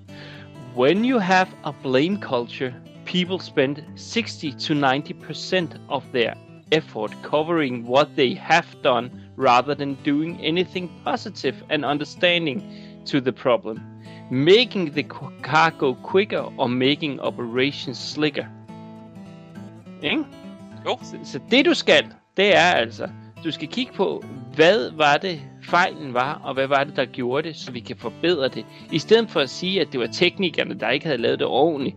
A: When you have a blame culture, people spend 60 to 90% of their effort covering what they have done rather than doing anything positive and understanding to the problem, making the cargo quicker or making operations slicker. Ikke?
B: Jo.
A: Så, så det du skal, det er altså, du skal kigge på, hvad var det fejlen var, og hvad var det, der gjorde det, så vi kan forbedre det. I stedet for at sige, at det var teknikerne, der ikke havde lavet det ordentligt.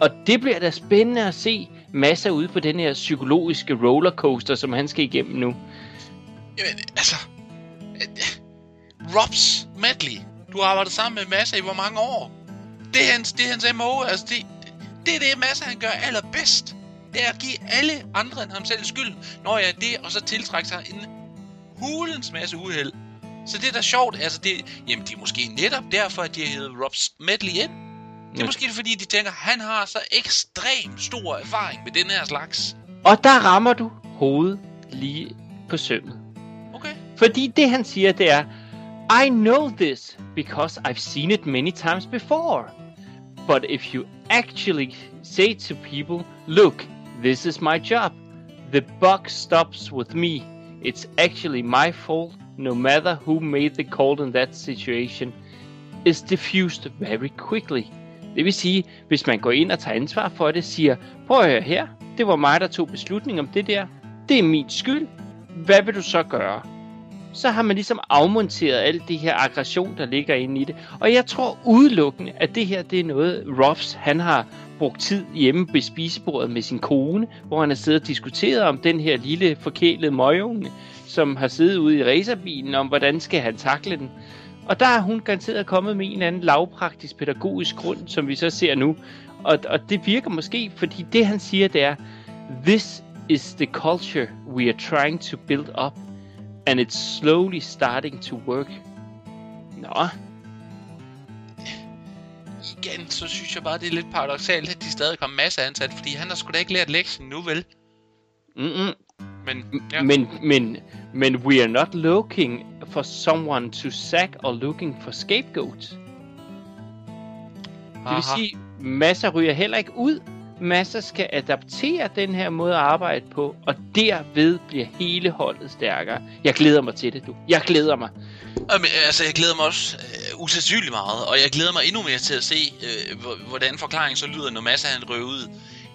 A: Og det bliver da spændende at se masser ude på den her psykologiske rollercoaster, som han skal igennem nu.
B: Jamen, altså... øh, Robs Medley. Du har arbejdet sammen med Massa i hvor mange år? Det er hans, det er hans MO. Altså, det, det er det, Massa han gør allerbedst. Det er at give alle andre end ham selv skyld. Når jeg det, og så tiltrække sig en hulens masse uheld. Så det er da sjovt. Altså, det, jamen, det er måske netop derfor, at de har heddet Robs Medley ind. Det er måske fordi, de tænker, han har så ekstremt stor erfaring med den her slags.
A: Og der rammer du hovedet lige på sømmet.
B: Okay.
A: Fordi det han siger, det er, I know this because I've seen it many times before. But if you actually say to people, look, this is my job. The buck stops with me. It's actually my fault, no matter who made the call in that situation, is diffused very quickly. Det vil sige, hvis man går ind og tager ansvar for det, siger, prøv at høre her, det var mig, der tog beslutning om det der. Det er min skyld. Hvad vil du så gøre? Så har man ligesom afmonteret alt det her aggression, der ligger inde i det. Og jeg tror udelukkende, at det her det er noget, Ruffs han har brugt tid hjemme ved spisebordet med sin kone, hvor han har siddet og diskuteret om den her lille forkælede møgeunge, som har siddet ude i racerbilen, om hvordan skal han takle den. Og der er hun garanteret kommet med en eller anden lavpraktisk pædagogisk grund, som vi så ser nu. Og, og det virker måske, fordi det han siger, det er, This is the culture we are trying to build up, and it's slowly starting to work. Nå,
B: Igen, så synes jeg bare, det er lidt paradoxalt, at de stadig har masser ansat, fordi han har sgu da ikke lært lektien nu, vel?
A: mm-mm.
B: Men,
A: Ja. Men, men, men we are not looking for someone to sack or looking for scapegoats. Det vil
B: Aha.
A: sige, masser ryger heller ikke ud. Masser skal adaptere den her måde at arbejde på, og derved bliver hele holdet stærkere. Jeg glæder mig til det, du. Jeg glæder mig.
B: Jamen, altså, jeg glæder mig også øh, usandsynligt meget, og jeg glæder mig endnu mere til at se, øh, hvor- hvordan forklaringen så lyder, når Massa han røver ud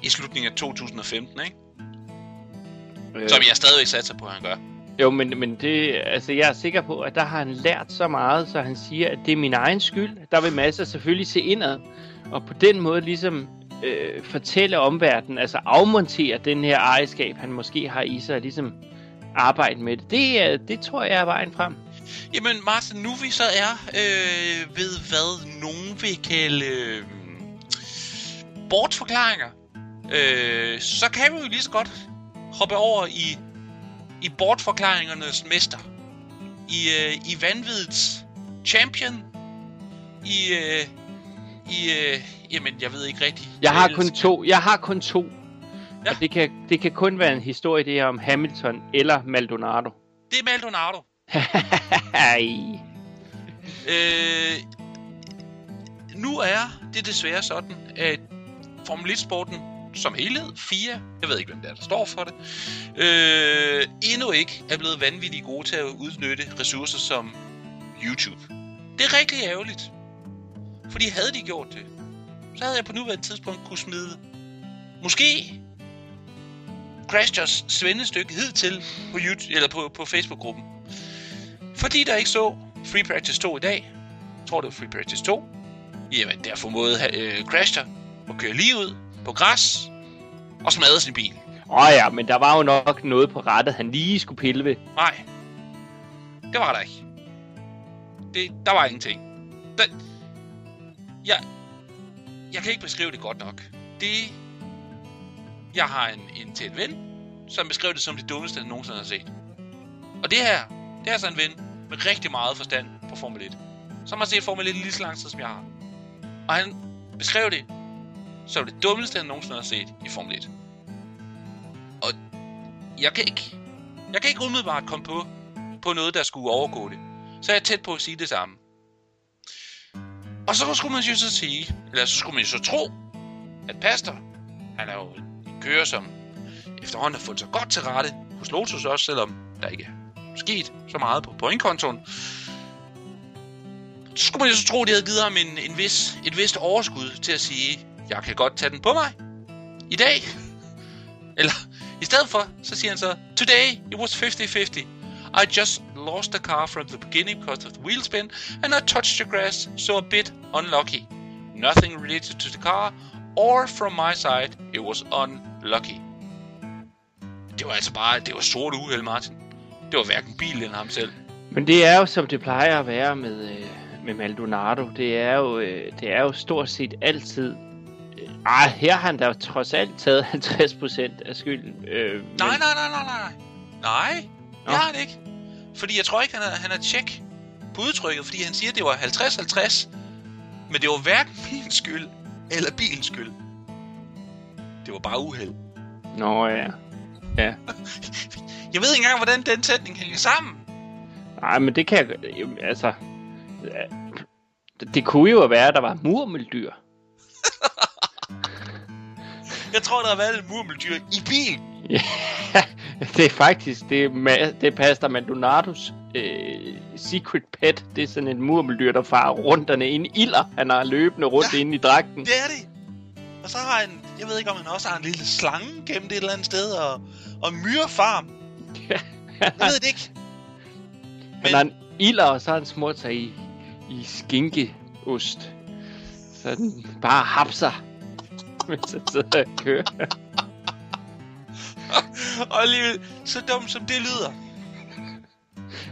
B: i slutningen af 2015, ikke?
A: Øh,
B: Som jeg stadigvæk satser på, at han gør.
A: Jo, men, men det, altså, jeg er sikker på, at der har han lært så meget, så han siger, at det er min egen skyld. Der vil masser selvfølgelig se indad, og på den måde ligesom øh, fortælle omverdenen, altså afmontere den her ejerskab, han måske har i sig, og ligesom arbejde med det. Det, øh, det tror jeg er vejen frem.
B: Jamen, Martin, nu vi så er øh, ved, hvad nogen vil kalde øh, bortforklaringer, øh, så kan vi jo lige så godt hoppe over i, i bortforklaringernes mester. I, øh, i vanvidets champion. I, øh, i øh, jamen, jeg ved ikke rigtigt.
A: Jeg har kun to. Jeg har kun to.
B: Ja.
A: Og det kan, det kan kun være en historie, det her om Hamilton eller Maldonado.
B: Det er Maldonado. *laughs* Øh, nu er det desværre sådan, at Formel 1-sporten som helhed, FIA, jeg ved ikke, hvem det er, der står for det, øh, endnu ikke er blevet vanvittigt gode til at udnytte ressourcer som YouTube. Det er rigtig ærgerligt. Fordi havde de gjort det, så havde jeg på nuværende tidspunkt kunne smide måske Crashers svendestykke hidtil på, YouTube, eller på, på Facebook-gruppen. Fordi der ikke så Free Practice 2 i dag, jeg tror det var Free Practice 2, jamen der formåede øh, Crasher at køre lige ud på græs og smadre sin bil.
A: Åh oh ja, men der var jo nok noget på rettet, han lige skulle pille ved.
B: Nej, det var der ikke. Det, der var ingenting. Der, jeg, jeg kan ikke beskrive det godt nok. Det, jeg har en, en tæt ven, som beskrev det som det dummeste, han nogensinde har set. Og det her, det er altså en ven med rigtig meget forstand på Formel 1. Som har set Formel 1 lige så lang tid, som jeg har. Og han beskrev det som det dummeste, han nogensinde har set i Formel 1. Og jeg kan ikke jeg kan ikke umiddelbart komme på, på noget, der skulle overgå det. Så er jeg tæt på at sige det samme. Og så skulle man jo så sige, eller så skulle man jo så tro, at Pastor, han er jo en kører, som efterhånden har fundet sig godt til rette hos Lotus også, selvom der ikke er sket så meget på pointkontoen, så skulle man jo så tro, at de havde givet ham en, en vis, et vist overskud til at sige, jeg kan godt tage den på mig i dag. Eller i stedet for, så siger han så, Today it was 50-50. I just lost the car from the beginning because of the wheel spin, and I touched the grass, so a bit unlucky. Nothing related to the car, or from my side, it was unlucky. Det var altså bare, det var sort uheld, Martin. Det var hverken bilen eller ham selv.
A: Men det er jo, som det plejer at være med, øh, med Maldonado. Det er jo, øh, det er jo stort set altid... Øh, ej, her har han da trods alt taget *laughs* 50% af skylden. Øh,
B: Nej, nej, nej, nej, nej. Nej,
A: Nå.
B: det har han ikke. Fordi jeg tror ikke, han er, han er tjek på udtrykket, fordi han siger, at det var 50-50. Men det var hverken *laughs* min skyld eller bilens skyld. Det var bare uheld.
A: Nå ja. Ja. *laughs*
B: Jeg ved ikke engang, hvordan den sætning hænger sammen.
A: Nej, men det kan jeg... Altså... det kunne jo være, at der var murmeldyr. *laughs*
B: Jeg tror, der har været et murmeldyr i bilen.
A: Ja, *laughs* det er faktisk... Det er, det er Pastor Maldonados øh, secret pet. Det er sådan et murmeldyr, der farer rundt dernede. En ilder, han har løbende rundt
B: Ja.
A: inde i dragten.
B: Det er det. Og så har han, jeg ved ikke, om han også har en lille slange gennem det et eller andet sted, og, og en myrefarm.
A: Ja.
B: Jeg ved det ikke. *laughs*
A: Han har en ilder, og så har han smurt sig i, i skinkeost. Så den bare hapser, *laughs* mens han sidder og kører.
B: Og alligevel, så dumt som det lyder.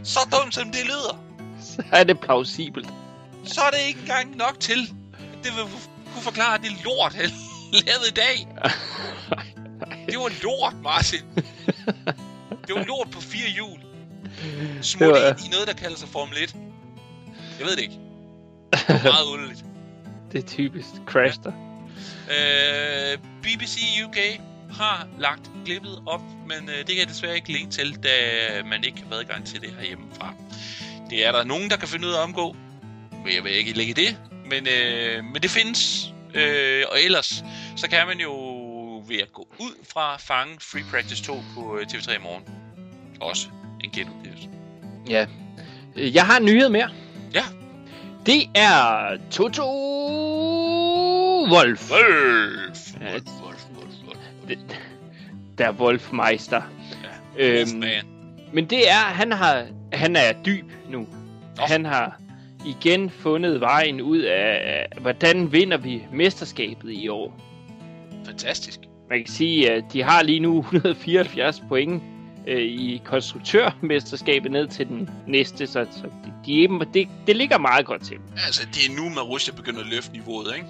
B: Så dumt som det lyder.
A: Så er det plausibelt.
B: Så er det ikke engang nok til, at det vil kunne forklare, det lort, han *laughs* lavede i dag. Det var lort, Martin. Det var lort på fire hjul. Smut
A: Det var-
B: ind i noget, der kalder sig Formel 1. Jeg ved det ikke. Det var meget underligt. *laughs*
A: Det er typisk Crash der.
B: Øh, BBC UK har lagt klippet op, men øh, det kan jeg desværre ikke linke til, da man ikke har adgang til det her hjemmefra. Det er der nogen, der kan finde ud af at omgå, men jeg vil ikke lægge det. Men, øh, men det findes, øh, og ellers så kan man jo ved at gå ud fra fange Free Practice 2 på øh, TV3 i morgen. Også en genudgivelse.
A: Ja. Jeg har en nyhed mere.
B: Ja.
A: Det er Toto Wolf.
B: Wolf! Wolf,
A: Der er Wolfmeister.
B: Ja.
A: Øhm, men det er, han har, han er dyb nu.
B: Nå.
A: Han har igen fundet vejen ud af, hvordan vinder vi mesterskabet i år.
B: Fantastisk.
A: Man kan sige, at de har lige nu 174 point øh, i konstruktørmesterskabet ned til den næste, så, så de, de, det, det ligger meget godt til.
B: Altså, det er nu, Marussia begynder at løfte niveauet, ikke?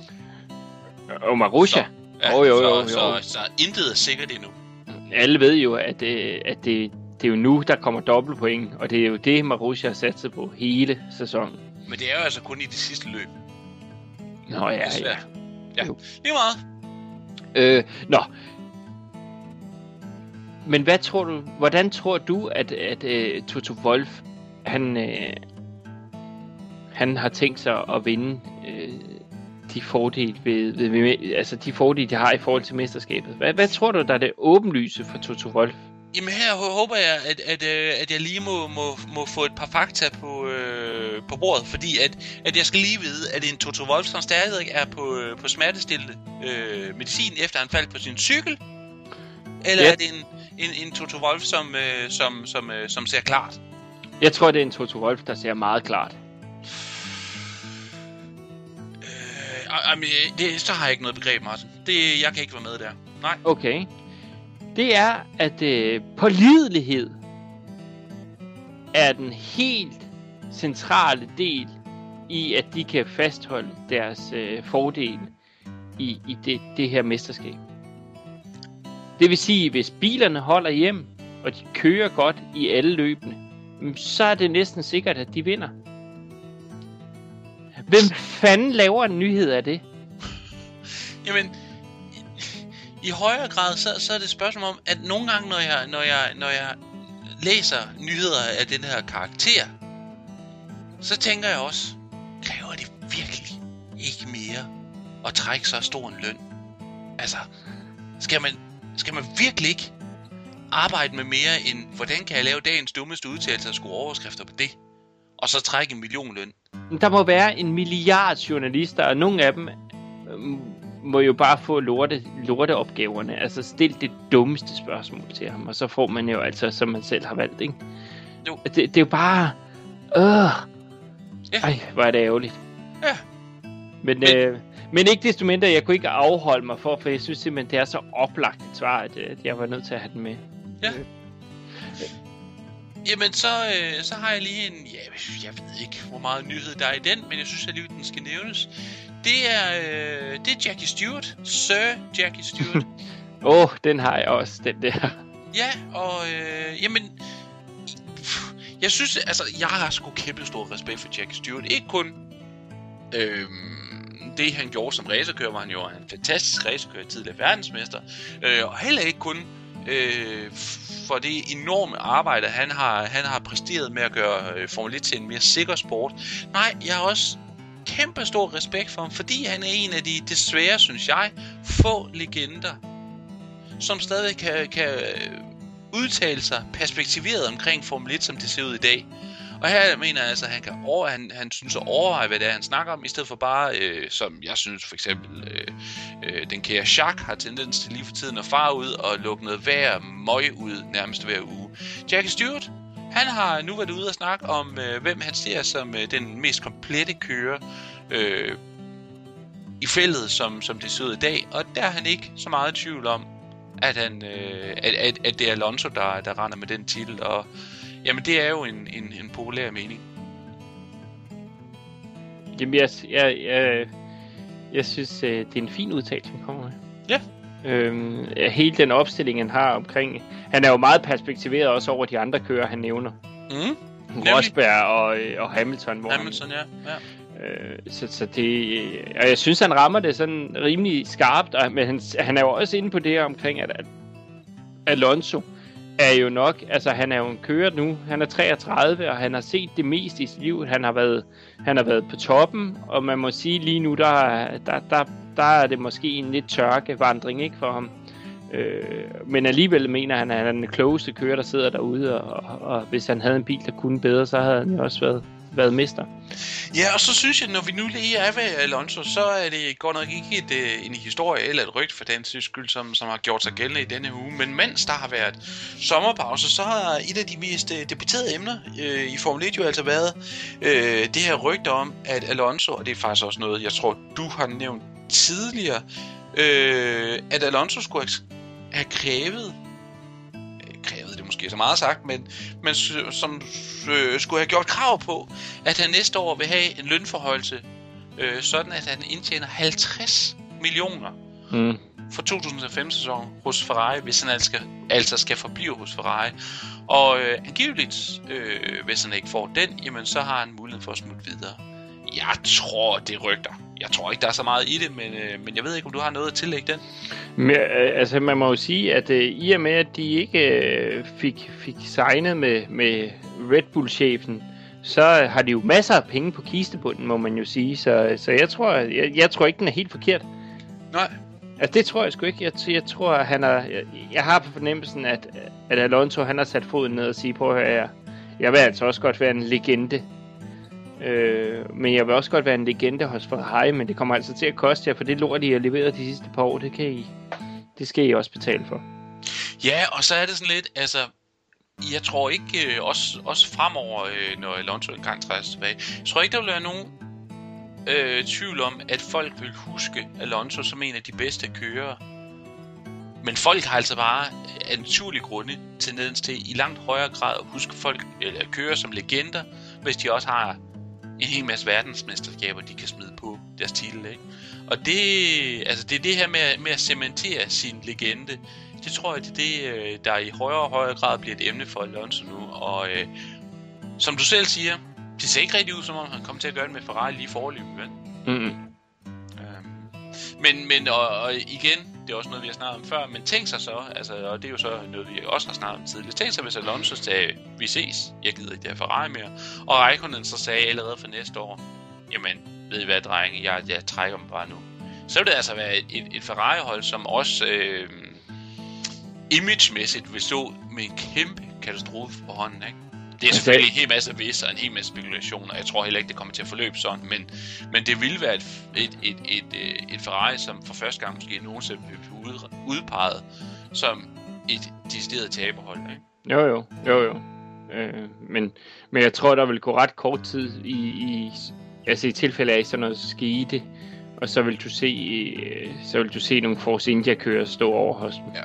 A: Og Marussia,
B: Ja,
A: Jo, jo, jo,
B: så,
A: jo.
B: Så, så intet er sikkert endnu.
A: alle ved jo, at, øh, at det, det er jo nu, der kommer dobbeltpoint, og det er jo det, Marussia har sat sig på hele sæsonen.
B: Men det er jo altså kun i det sidste løb.
A: Nå ja, ja.
B: Ja,
A: Jo.
B: det er meget.
A: Øh, nå. Men hvad tror du, hvordan tror du, at, at uh, Toto Wolf, han, uh, han har tænkt sig at vinde uh, de fordele ved, ved, ved, altså de fordele, de har i forhold til mesterskabet? Hvad, hvad tror du, der er det åbenlyse for Toto Wolf?
B: Jamen her hå- håber jeg, at, at, øh, at jeg lige må, må, må få et par fakta på, øh, på bordet, fordi at, at jeg skal lige vide, at en Toto Wolf, som stadig er på, øh, på smertestillende øh, medicin, efter han faldt på sin cykel, eller
A: Ja.
B: er det en, en, en Toto Wolf, som, øh, som, som, øh, som ser klart?
A: Jeg tror, det er en Toto Wolf, der ser meget klart.
B: Jamen, øh, det, så har jeg ikke noget begreb, Martin. Det, jeg kan ikke være med der. Nej.
A: Okay. Det er, at øh, pålidelighed er den helt centrale del i, at de kan fastholde deres øh, fordel i, i det, det her mesterskab. Det vil sige, hvis bilerne holder hjem, og de kører godt i alle løbene, mm, så er det næsten sikkert, at de vinder. Hvem fanden laver en nyhed af det?
B: Jamen, i, i højere grad, så, så er det et spørgsmål om, at nogle gange, når jeg, når jeg, når jeg læser nyheder af den her karakter, så tænker jeg også, kræver det virkelig ikke mere at trække så stor en løn? Altså, skal man, skal man virkelig ikke arbejde med mere end, hvordan kan jeg lave dagens dummeste udtalelse og skrue overskrifter på det? Og så trække en million løn.
A: Der må være en milliard journalister, og nogle af dem øh, må jo bare få lorte, lorteopgaverne. Altså stil det dummeste spørgsmål til ham, og så får man jo altså, som man selv har valgt, ikke?
B: Jo.
A: Det, det er jo bare... Øh.
B: Ja.
A: Ej, hvor er det ærgerligt.
B: Ja.
A: Men,
B: Men-
A: øh, men ikke desto mindre, jeg kunne ikke afholde mig for, for jeg synes simpelthen, det er så oplagt et svar, at, øh, at jeg var nødt til at have den med.
B: Ja. Jamen, så, øh, så har jeg lige en... Ja, jeg ved ikke, hvor meget nyhed der er i den, men jeg synes alligevel, den skal nævnes. Det er, øh, det er Jackie Stewart. Sir Jackie Stewart. *laughs*
A: Åh, oh, den har jeg også, den der.
B: ja, og øh, jamen... pff, Jeg synes, altså, jeg har sgu kæmpe stor respekt for Jackie Stewart. Ikke kun... Øh, det han gjorde som racerkører, var han jo en fantastisk racerkører, tidligere verdensmester. Øh, og heller ikke kun øh, for det enorme arbejde, han har, han har præsteret med at gøre øh, Formel 1 til en mere sikker sport. Nej, jeg har også kæmpe stor respekt for ham, fordi han er en af de, desværre synes jeg, få legender, som stadig kan, kan udtale sig perspektiveret omkring Formel 1, som det ser ud i dag. Og her mener jeg altså, at han, kan over, han, han synes at overveje, hvad det er, han snakker om, i stedet for bare, øh, som jeg synes for eksempel, øh, øh, den kære Jacques har tendens til lige for tiden at fare ud og lukke noget hver møg ud nærmest hver uge. Jackie Stewart, han har nu været ude og snakke om, øh, hvem han ser som øh, den mest komplette kører øh, i fældet, som, som det ser ud i dag. Og der er han ikke så meget i tvivl om, at, han, øh, at, at, at det er Alonso, der, der render med den titel. Og jamen, det er jo en, en, en populær mening.
A: Jamen, jeg, jeg, jeg, jeg synes, øh, det er en fin udtalelse, han kommer med.
B: Ja.
A: Øhm, hele den opstilling, han har omkring... Han er jo meget perspektiveret også over de andre kører, han nævner.
B: Mm.
A: Rosberg og, øh, og Hamilton. Hvor
B: Hamilton, ja. ja.
A: Han, øh, så, så det... øh, Og jeg synes, han rammer det sådan rimelig skarpt. Og, men han, han er jo også inde på det omkring, at, at Alonso er jo nok... Altså, han er jo en kører nu. Han er 33, og han har set det meste i sit liv. Han har været, han har været på toppen, og man må sige lige nu, der, der, der, der er det måske en lidt tørkevandring, ikke for ham. Øh, men alligevel mener han, at han er den klogeste kører, der sidder derude, og, og, og hvis han havde en bil, der kunne bedre, så havde han jo også været, været mester.
B: Ja, og så synes jeg, når vi nu lige er ved Alonso, så er det godt nok ikke et, øh, en historie eller et rygt for den sags skyld, som, som har gjort sig gældende i denne uge. Men mens der har været sommerpause, så har et af de mest øh, debatterede emner øh, i Formel 1 jo altså været øh, det her rygte om, at Alonso, og det er faktisk også noget, jeg tror, du har nævnt tidligere, øh, at Alonso skulle have krævet måske så meget sagt, men, men som øh, skulle have gjort krav på, at han næste år vil have en lønforhøjelse, øh, sådan at han indtjener 50 millioner
A: Mm.
B: for 2005-sæsonen hos Ferrari, hvis han altså skal, altså skal forblive hos Ferrari. Og øh, angiveligt, øh, hvis han ikke får den, jamen så har han mulighed for at smutte videre. Jeg tror, det rygter. Jeg tror ikke, der er så meget i det, men, øh, men jeg ved ikke, om du har noget at tillægge den.
A: Men, øh, altså, man må jo sige, at øh, i og med, at de ikke øh, fik, fik signet med, med Red Bull-chefen, så har de jo masser af penge på kistebunden, må man jo sige. Så, så jeg, tror, jeg, jeg tror ikke, den er helt forkert.
B: Nej.
A: Altså, det tror jeg sgu ikke. Jeg, jeg tror, han er... Jeg, jeg har på fornemmelsen, at, at Alonso, han har sat foden ned og sige, prøv at høre, jeg, jeg vil altså også godt være en legende. Øh, men jeg vil også godt være en legende hos Ferrari, men det kommer altså til at koste jer, for det lort, I har leveret de sidste par år, det kan I... Det skal I også betale for.
B: Ja, og så er det sådan lidt, altså, jeg tror ikke, øh, også, også fremover, øh, når Alonso engang træder tilbage, jeg tror ikke, der vil være nogen øh, tvivl om, at folk vil huske Alonso som en af de bedste kørere. Men folk har altså bare af naturlige grunde tendens til i langt højere grad at huske folk, eller køre som legender, hvis de også har en hel masse verdensmesterskaber, de kan smide på deres titel, ikke? Og det, altså det er det her med, med at cementere sin legende, det tror jeg, det er det, øh, der i højere og højere grad bliver et emne for Alonso nu. Og øh, som du selv siger, det ser ikke rigtig ud, som om han kommer til at gøre det med Ferrari lige forløbet, vel?
A: Mm-hmm.
B: Øhm, men, men og, og igen, det er også noget, vi har snakket om før, men tænk sig så, altså, og det er jo så noget, vi også har snakket om tidligere, tænk sig, hvis Alonso sagde, vi ses, jeg gider ikke det her Ferrari mere, og Raikkonen så sagde allerede for næste år, jamen, ved I hvad, drenge, jeg, jeg trækker mig bare nu. Så vil det altså være et, et, et Ferrari-hold, som også, øh, imagemæssigt vil stå med en kæmpe katastrofe på hånden, ikke? Det er selvfølgelig en hel masse vis og en hel masse spekulationer. Jeg tror heller ikke, det kommer til at forløbe sådan, men, men det vil være et, et, et, et, øh, et Ferrari, som for første gang måske nogensinde ud- udpeget som et decideret taberhold, ikke?
A: Jo, jo, jo, jo. Øh, men, men jeg tror, der vil gå ret kort tid i, i, altså i tilfælde af sådan noget skete, og så vil du se, øh, så vil du se nogle Force India kører stå over hos dem.
B: Ja,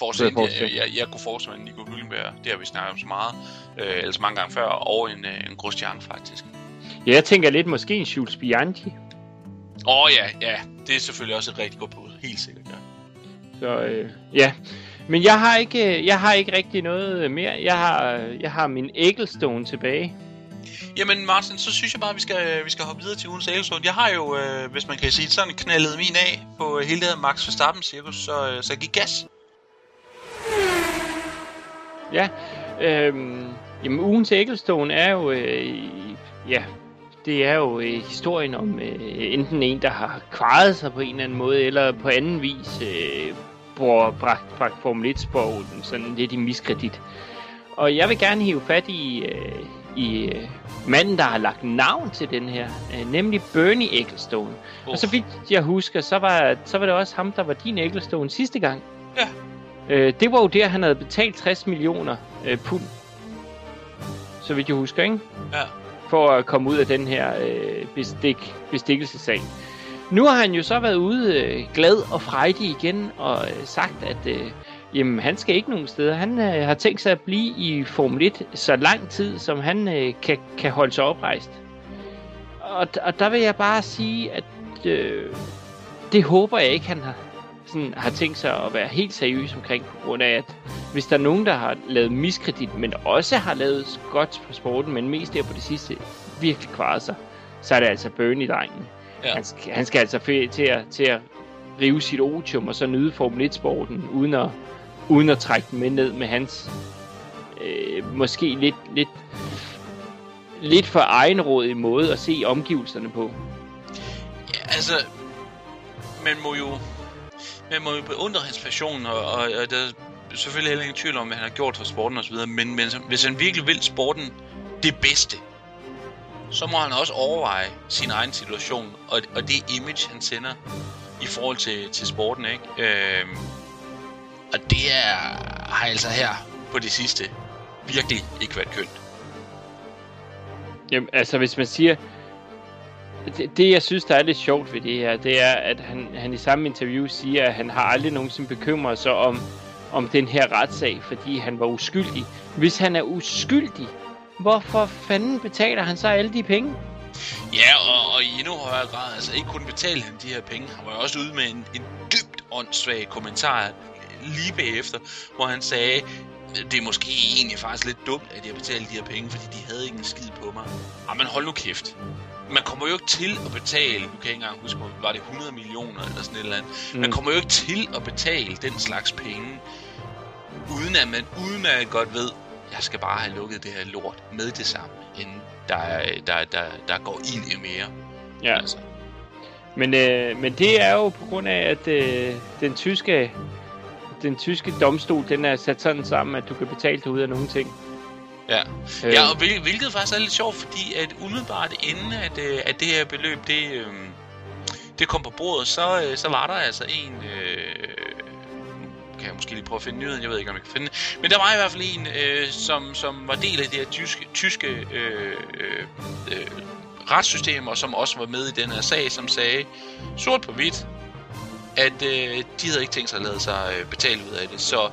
B: Force India,
A: Force
B: jeg, jeg, jeg kunne forestille mig en Nico Hülkenberg, det har vi snakket om så meget, øh, eller så mange gange før, og en, øh, en Grosjean faktisk.
A: Ja, jeg tænker lidt måske en Jules Bianchi.
B: Åh oh, ja, ja, det er selvfølgelig også et rigtig godt bud, helt sikkert, ja.
A: Så øh, ja, men jeg har ikke, øh, jeg har ikke rigtig noget mere. Jeg har, øh, jeg har min Ecclestone tilbage.
B: Jamen Martin, så synes jeg bare, at vi skal, vi skal hoppe videre til ugens Eggestone. Jeg har jo, øh, hvis man kan sige sådan, knaldet min af på øh, hele det her Max Verstappen-cirkus, så, øh, så jeg gik gas.
A: Ja, øhm, jamen ugens Ecclestone er jo, øh, ja, det er jo øh, historien om øh, enten en, der har kvaret sig på en eller anden måde, eller på anden vis øh, bruger bragt, bragt Formel 1-sporten sådan lidt i miskredit. Og jeg vil gerne hive fat i, øh, i øh, manden, der har lagt navn til den her, øh, nemlig Bernie Ecclestone.
B: Oh.
A: Og så vidt jeg husker, så var, så var det også ham, der var din Ecclestone sidste gang.
B: Ja.
A: Øh, det var jo der, han havde betalt 60 millioner øh, pund. Så vidt jeg husker, ikke?
B: Ja.
A: For at komme ud af den her øh, bestik, bestikkelsesag. Nu har han jo så været ude øh, glad og frejdig igen og øh, sagt, at øh, jamen, han skal ikke nogen steder. Han øh, har tænkt sig at blive i Formel 1 så lang tid, som han øh, kan, kan holde sig oprejst. Og, og der vil jeg bare sige, at øh, det håber jeg ikke, han har, sådan, har tænkt sig at være helt seriøs omkring, på grund af, at hvis der er nogen, der har lavet miskredit, men også har lavet godt på sporten, men mest der på det sidste, virkelig kvaret sig, så er det altså Bernie-drengen.
B: Ja.
A: Han, skal, han skal altså til at, til at rive sit otium og så nyde Formel 1-sporten, uden at, uden at trække den med ned med hans øh, måske lidt, lidt, lidt for egenrådig måde at se omgivelserne på.
B: Ja, altså, man må jo, man må jo beundre hans passion, og, og, og der er selvfølgelig heller ingen tvivl om, hvad han har gjort for sporten osv., men, men hvis han virkelig vil sporten det bedste, så må han også overveje sin egen situation, og, og det image, han sender i forhold til, til sporten, ikke? Øhm, og det er, har altså her på det sidste virkelig ikke været kønt.
A: Jamen, altså hvis man siger... Det, det, jeg synes, der er lidt sjovt ved det her, det er, at han, han i samme interview siger, at han har aldrig nogensinde bekymret sig om, om den her retssag, fordi han var uskyldig. Hvis han er uskyldig, hvorfor fanden betaler han så alle de penge?
B: Ja, og, og i endnu højere grad, altså ikke kun betalte han de her penge, han var jo også ude med en, en dybt åndssvag kommentar lige bagefter, hvor han sagde, det er måske egentlig faktisk lidt dumt, at jeg betalte de her penge, fordi de havde ikke en skid på mig. Jamen hold nu kæft. Man kommer jo ikke til at betale, du kan ikke engang huske, var det 100 millioner eller sådan et eller andet. Mm. Man
A: Mm.
B: kommer jo ikke til at betale den slags penge, uden at man udmærket godt ved, jeg skal bare have lukket det her lort med det samme, inden der, er- der, der, der går ild i mere.
A: Ja,
B: Altså.
A: men, øh, men det er jo på grund af, at øh, den tyske den tyske domstol, den er sat sådan sammen, at du kan betale dig ud af nogle ting.
B: Ja.
A: Øh,
B: Ja, og hvil, hvilket faktisk er lidt sjovt, fordi at umiddelbart inden at, øh, at det her beløb, det, øh, det kom på bordet, så, øh, så var der altså en... Øh, kan jeg måske lige prøve at finde nyheden, jeg ved ikke, om jeg kan finde det. Men der var i hvert fald en, øh, som, som var del af det her tyske, tyske øh, øh, øh, retssystem, og som også var med i den her sag, som sagde sort på hvidt, at øh, de havde ikke tænkt sig at lade sig øh, betale ud af det. Så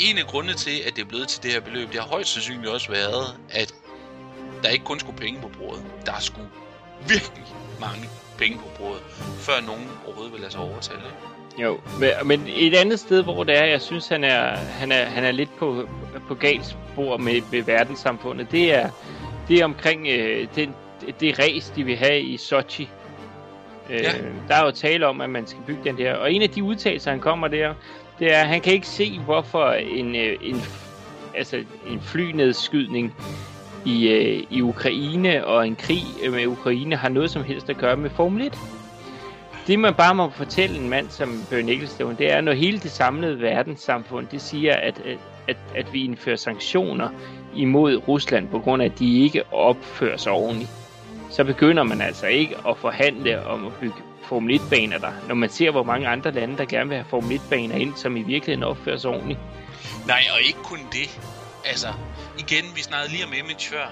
B: en af grundene til, at det er blevet til det her beløb, det har højst sandsynligt også været, at der ikke kun skulle penge på bordet. Der skulle virkelig mange penge på bordet, før nogen overhovedet vil lade sig overtale.
A: Jo, men, men et andet sted, hvor det er, jeg synes, han er, han er, han er lidt på, på galt spor med, med verdenssamfundet, det er, det er omkring øh, den, det race, de vil have i Sochi. Øh,
B: Ja.
A: Der er jo tale om, at man skal bygge den der. Og en af de udtalelser, han kommer der, det er, han kan ikke se, hvorfor en, øh, en, altså en flynedskydning i, øh, i Ukraine og en krig med Ukraine har noget som helst at gøre med Formel 1. det man bare må fortælle en mand som Bjørn Ecclestone, det er, når hele det samlede verdenssamfund, det siger, at, at, at vi indfører sanktioner imod Rusland, på grund af, at de ikke opfører sig ordentligt, så begynder man altså ikke at forhandle om at bygge Formel 1-baner der, når man ser, hvor mange andre lande, der gerne vil have Formel 1-baner ind, som i virkeligheden opfører sig ordentligt.
B: Nej, og ikke kun det. Altså, igen, vi snakkede lige om image før.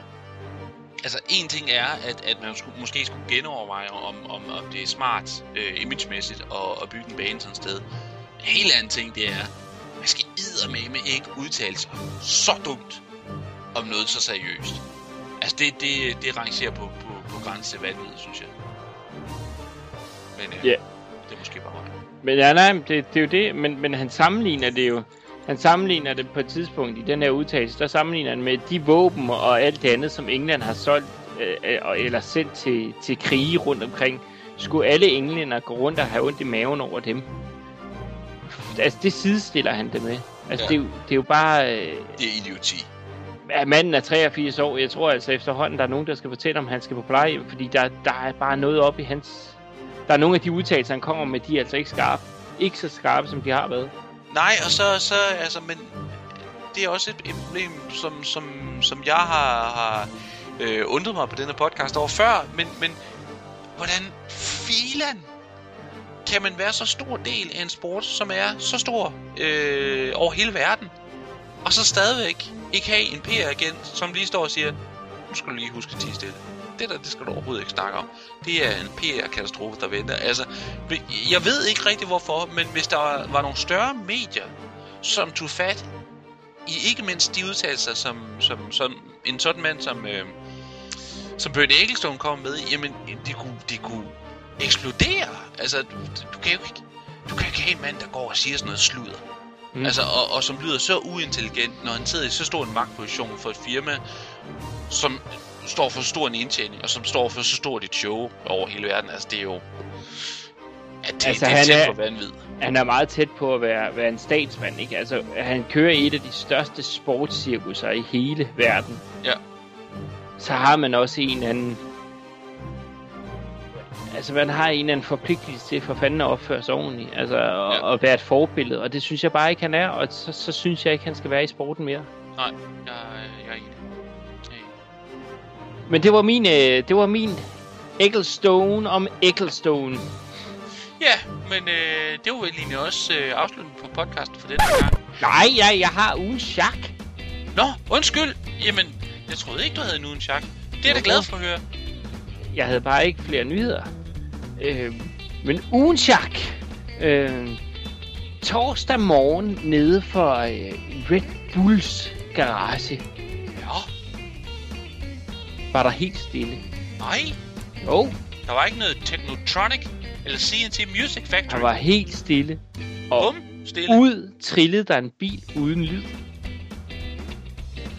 B: Altså, en ting er, at, at man skulle, måske skulle genoverveje, om, om, om det er smart øh, imagemæssigt at, at bygge en bane sådan et sted. En helt anden ting, det er, man skal med ikke udtale sig så dumt om noget så seriøst. Altså, det, det, det rangerer på grænse til vanvid, synes jeg. Men ja, yeah. det er måske bare mig.
A: Men ja, nej, det, det er jo det, men, men han sammenligner det jo han sammenligner det på et tidspunkt i den her udtalelse, der sammenligner han med de våben og alt det andet, som England har solgt øh, øh eller sendt til, til krige rundt omkring. Skulle alle englænder gå rundt og have ondt i maven over dem? Altså, det sidestiller han det med. Altså, ja. det, er jo, det er jo bare... Øh,
B: det er idioti
A: at manden er 83 år. Jeg tror altså efterhånden, der er nogen, der skal fortælle, om han skal på plejehjem, fordi der, der er bare noget op i hans... Der er nogle af de udtalelser, han kommer med, de er altså ikke skarpe. Ikke så skarpe, som de har været.
B: Nej, og så, så altså, men det er også et, et problem, som, som, som jeg har, har øh, undret mig på denne podcast over før, men, men hvordan filan kan man være så stor del af en sport, som er så stor øh, over hele verden, og så stadigvæk ikke have en PR-agent, som lige står og siger, nu skal du lige huske at tige stille det der, det skal du overhovedet ikke snakke om. Det er en PR-katastrofe, der venter. Altså, jeg ved ikke rigtig hvorfor, men hvis der var nogle større medier, som tog fat i ikke mindst de udtalelser, som, som, som en sådan mand som, øh, som Bernie Ecclestone kom med, jamen, de kunne, de kunne eksplodere. Altså, du, du kan jo ikke, du kan ikke have en mand, der går og siger sådan noget sludder. Mm. Altså, og, og som lyder så uintelligent, når han sidder i så stor en magtposition for et firma, som står for så stor en indtjening, og som står for så stort et show over hele verden. Altså, det er jo... At det, altså, det er han tæt er, på vanvid.
A: Han er meget tæt på at være, være en statsmand, ikke? Altså, han kører et af de største sportscirkusser i hele verden.
B: Ja.
A: Så har man også en anden... Altså, man har en eller anden forpligtelse til for fanden at opføre sig ordentligt. Altså, og, ja. være et forbillede. Og det synes jeg bare ikke, han er. Og så, så synes jeg ikke, han skal være i sporten mere.
B: Nej, jeg, jeg er enig.
A: Men det var min, øh, det var min Ecclestone om Ecclestone.
B: Ja, men øh, det var vel egentlig også øh, afslutningen på podcasten for denne gang.
A: Nej, jeg, jeg har ugen chak.
B: Nå, undskyld. Jamen, jeg troede ikke, du havde en ugen chak. Det er jeg da glad for at høre.
A: Jeg havde bare ikke flere nyheder. Øh, men ugen chak. Øh, torsdag morgen nede for øh, Red Bulls garage var der helt stille.
B: Nej.
A: Jo.
B: Der var ikke noget Technotronic eller CNC Music Factory.
A: Der var helt stille.
B: Og Bum, stille.
A: ud trillede der en bil uden lyd.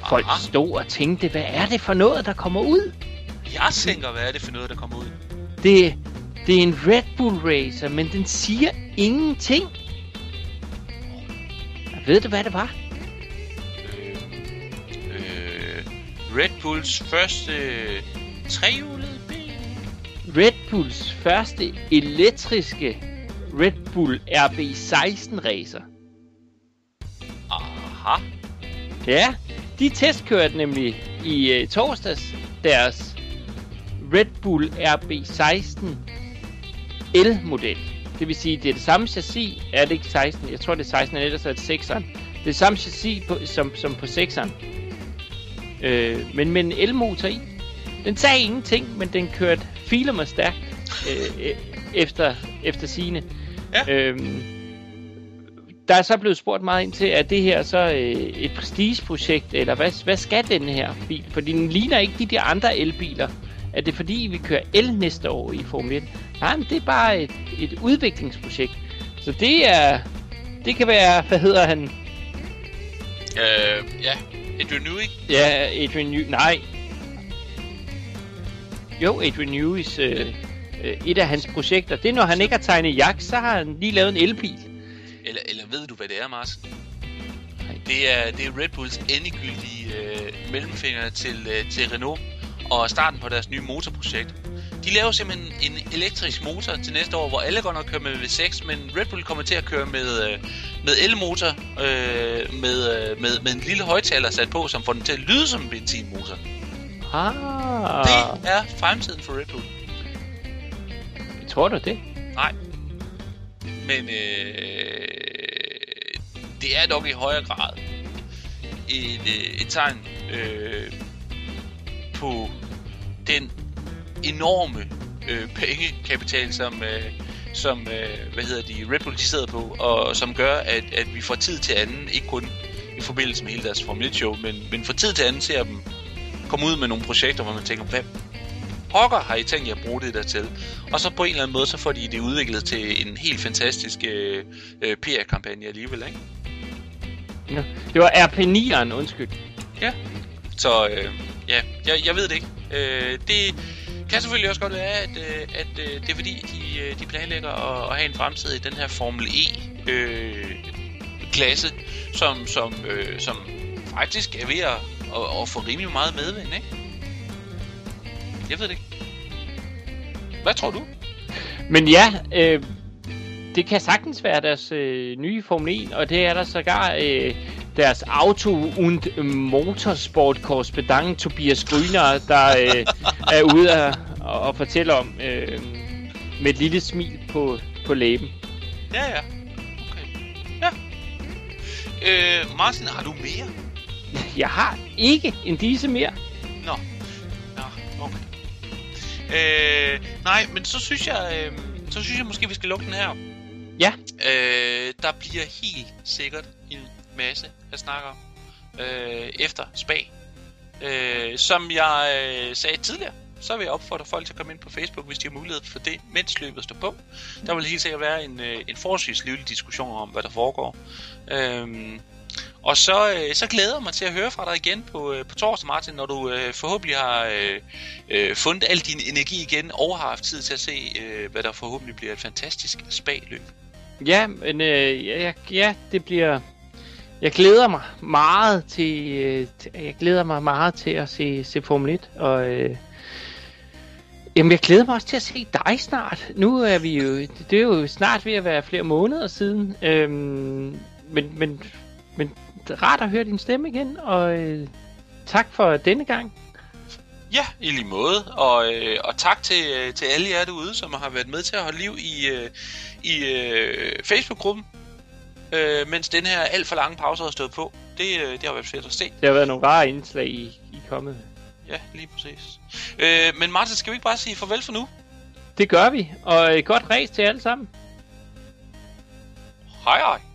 A: Folk Aha. stod og tænkte, hvad er det for noget, der kommer ud?
B: Jeg tænker, hvad er det for noget, der kommer ud?
A: Det, det er en Red Bull Racer, men den siger ingenting. Ved du, hvad det var?
B: Red Bulls første trehjulede bil?
A: Red Bulls første elektriske Red Bull RB16 racer.
B: Aha.
A: Ja, de testkørte nemlig i uh, torsdags deres Red Bull RB16 L-model. Det vil sige, det er det samme chassis. Er det ikke 16? Jeg tror, det er 16, ellers er det 6'eren. Det er det samme chassis på, som, som på 6'eren. Øh, men med en elmotor i. Den sagde ingenting, men den kørte filer mig stærkt øh, e- efter, efter sine.
B: Ja.
A: Øhm, der er så blevet spurgt meget ind til, at det her så øh, et prestigeprojekt, eller hvad, hvad skal den her bil? For den ligner ikke de der andre elbiler. Er det fordi, vi kører el næste år i Formel 1? Nej, men det er bare et, et udviklingsprojekt. Så det er... Det kan være, hvad hedder han?
B: Øh, ja, Adrian Newey?
A: Ja, Adrian Newey. Nej. Jo, Adrian Newey's... Øh, øh, et af hans projekter. Det er, når han ikke har tegnet jak, så har han lige lavet en elbil.
B: Eller, eller ved du, hvad det er, Mars? Det er, det er Red Bulls endegyldige øh, mellemfinger til, øh, til Renault og starten på deres nye motorprojekt. de laver simpelthen en elektrisk motor til næste år, hvor alle går nok kører med V6, men Red Bull kommer til at køre med, øh, med elmotor, øh, med, øh, med, med en lille højtaler sat på, som får den til at lyde som en benzinmotor.
A: Ah.
B: Det er fremtiden for Red Bull.
A: Tror du det?
B: Nej. Men øh, det er nok i højere grad et, øh, et tegn øh, på den enorme øh, pengekapital, som, øh, som øh, hvad hedder de, Red Bull de sidder på, og som gør, at, at vi får tid til anden, ikke kun i forbindelse med hele deres Formel 1-show, men, men får tid til anden ser dem komme ud med nogle projekter, hvor man tænker, hvad pokker har I tænkt jer at bruge det der til? Og så på en eller anden måde, så får de det udviklet til en helt fantastisk øh, øh, PR-kampagne alligevel, ikke?
A: Ja. Det var RP9'eren, undskyld.
B: Ja. Så øh, ja, jeg, jeg ved det ikke. Øh, det kan selvfølgelig også godt være, at, øh, at øh, det er fordi, de, øh, de planlægger at, at have en fremtid i den her Formel E øh, klasse, som, som, øh, som faktisk er ved at, at, at få rimelig meget medvind, ikke? Jeg ved det ikke. Hvad tror du?
A: Men ja, øh, det kan sagtens være deres øh, nye Formel 1, og det er der sågar øh, deres auto- und motorsport-korrespondent Tobias Gryner, der øh, er ude at, at fortælle om øh, med et lille smil på, på læben.
B: Ja, ja. Okay. Ja. Øh, Martin, har du mere?
A: Jeg har ikke en disse mere.
B: Nå. Nå, okay. Øh, nej, men så synes jeg, øh, så synes jeg måske, vi skal lukke den her.
A: Ja.
B: Øh, der bliver helt sikkert en masse at snakke om øh, efter spag. Øh, som jeg øh, sagde tidligere, så vil jeg opfordre folk til at komme ind på Facebook, hvis de har mulighed for det, mens løbet står på. Der vil helt sikkert være en, øh, en forholdsvis livlig diskussion om, hvad der foregår. Øh, og så, øh, så glæder jeg mig til at høre fra dig igen på, øh, på torsdag, Martin, når du øh, forhåbentlig har øh, øh, fundet al din energi igen, og har haft tid til at se, øh, hvad der forhåbentlig bliver et fantastisk spagløb.
A: Ja, men øh, ja, ja, det bliver... Jeg glæder mig meget til, øh, til jeg glæder mig meget til at se, se Formel 1 og øh, jamen jeg glæder mig også til at se dig snart. Nu er vi jo det er jo snart ved at være flere måneder siden. Øhm, men men men det rart at høre din stemme igen og øh, tak for denne gang.
B: Ja, i lige måde. Og, øh, og tak til, øh, til alle jer derude, som har været med til at holde liv i, øh, i øh, Facebook-gruppen, øh, mens den her alt for lange pause har stået på. Det, øh, det har været fedt at se.
A: Det har været nogle rare indslag, I, I kommet.
B: Ja, lige præcis. Øh, men Martin, skal vi ikke bare sige farvel for nu?
A: Det gør vi, og øh, godt ræs til alle sammen.
B: Hej hej.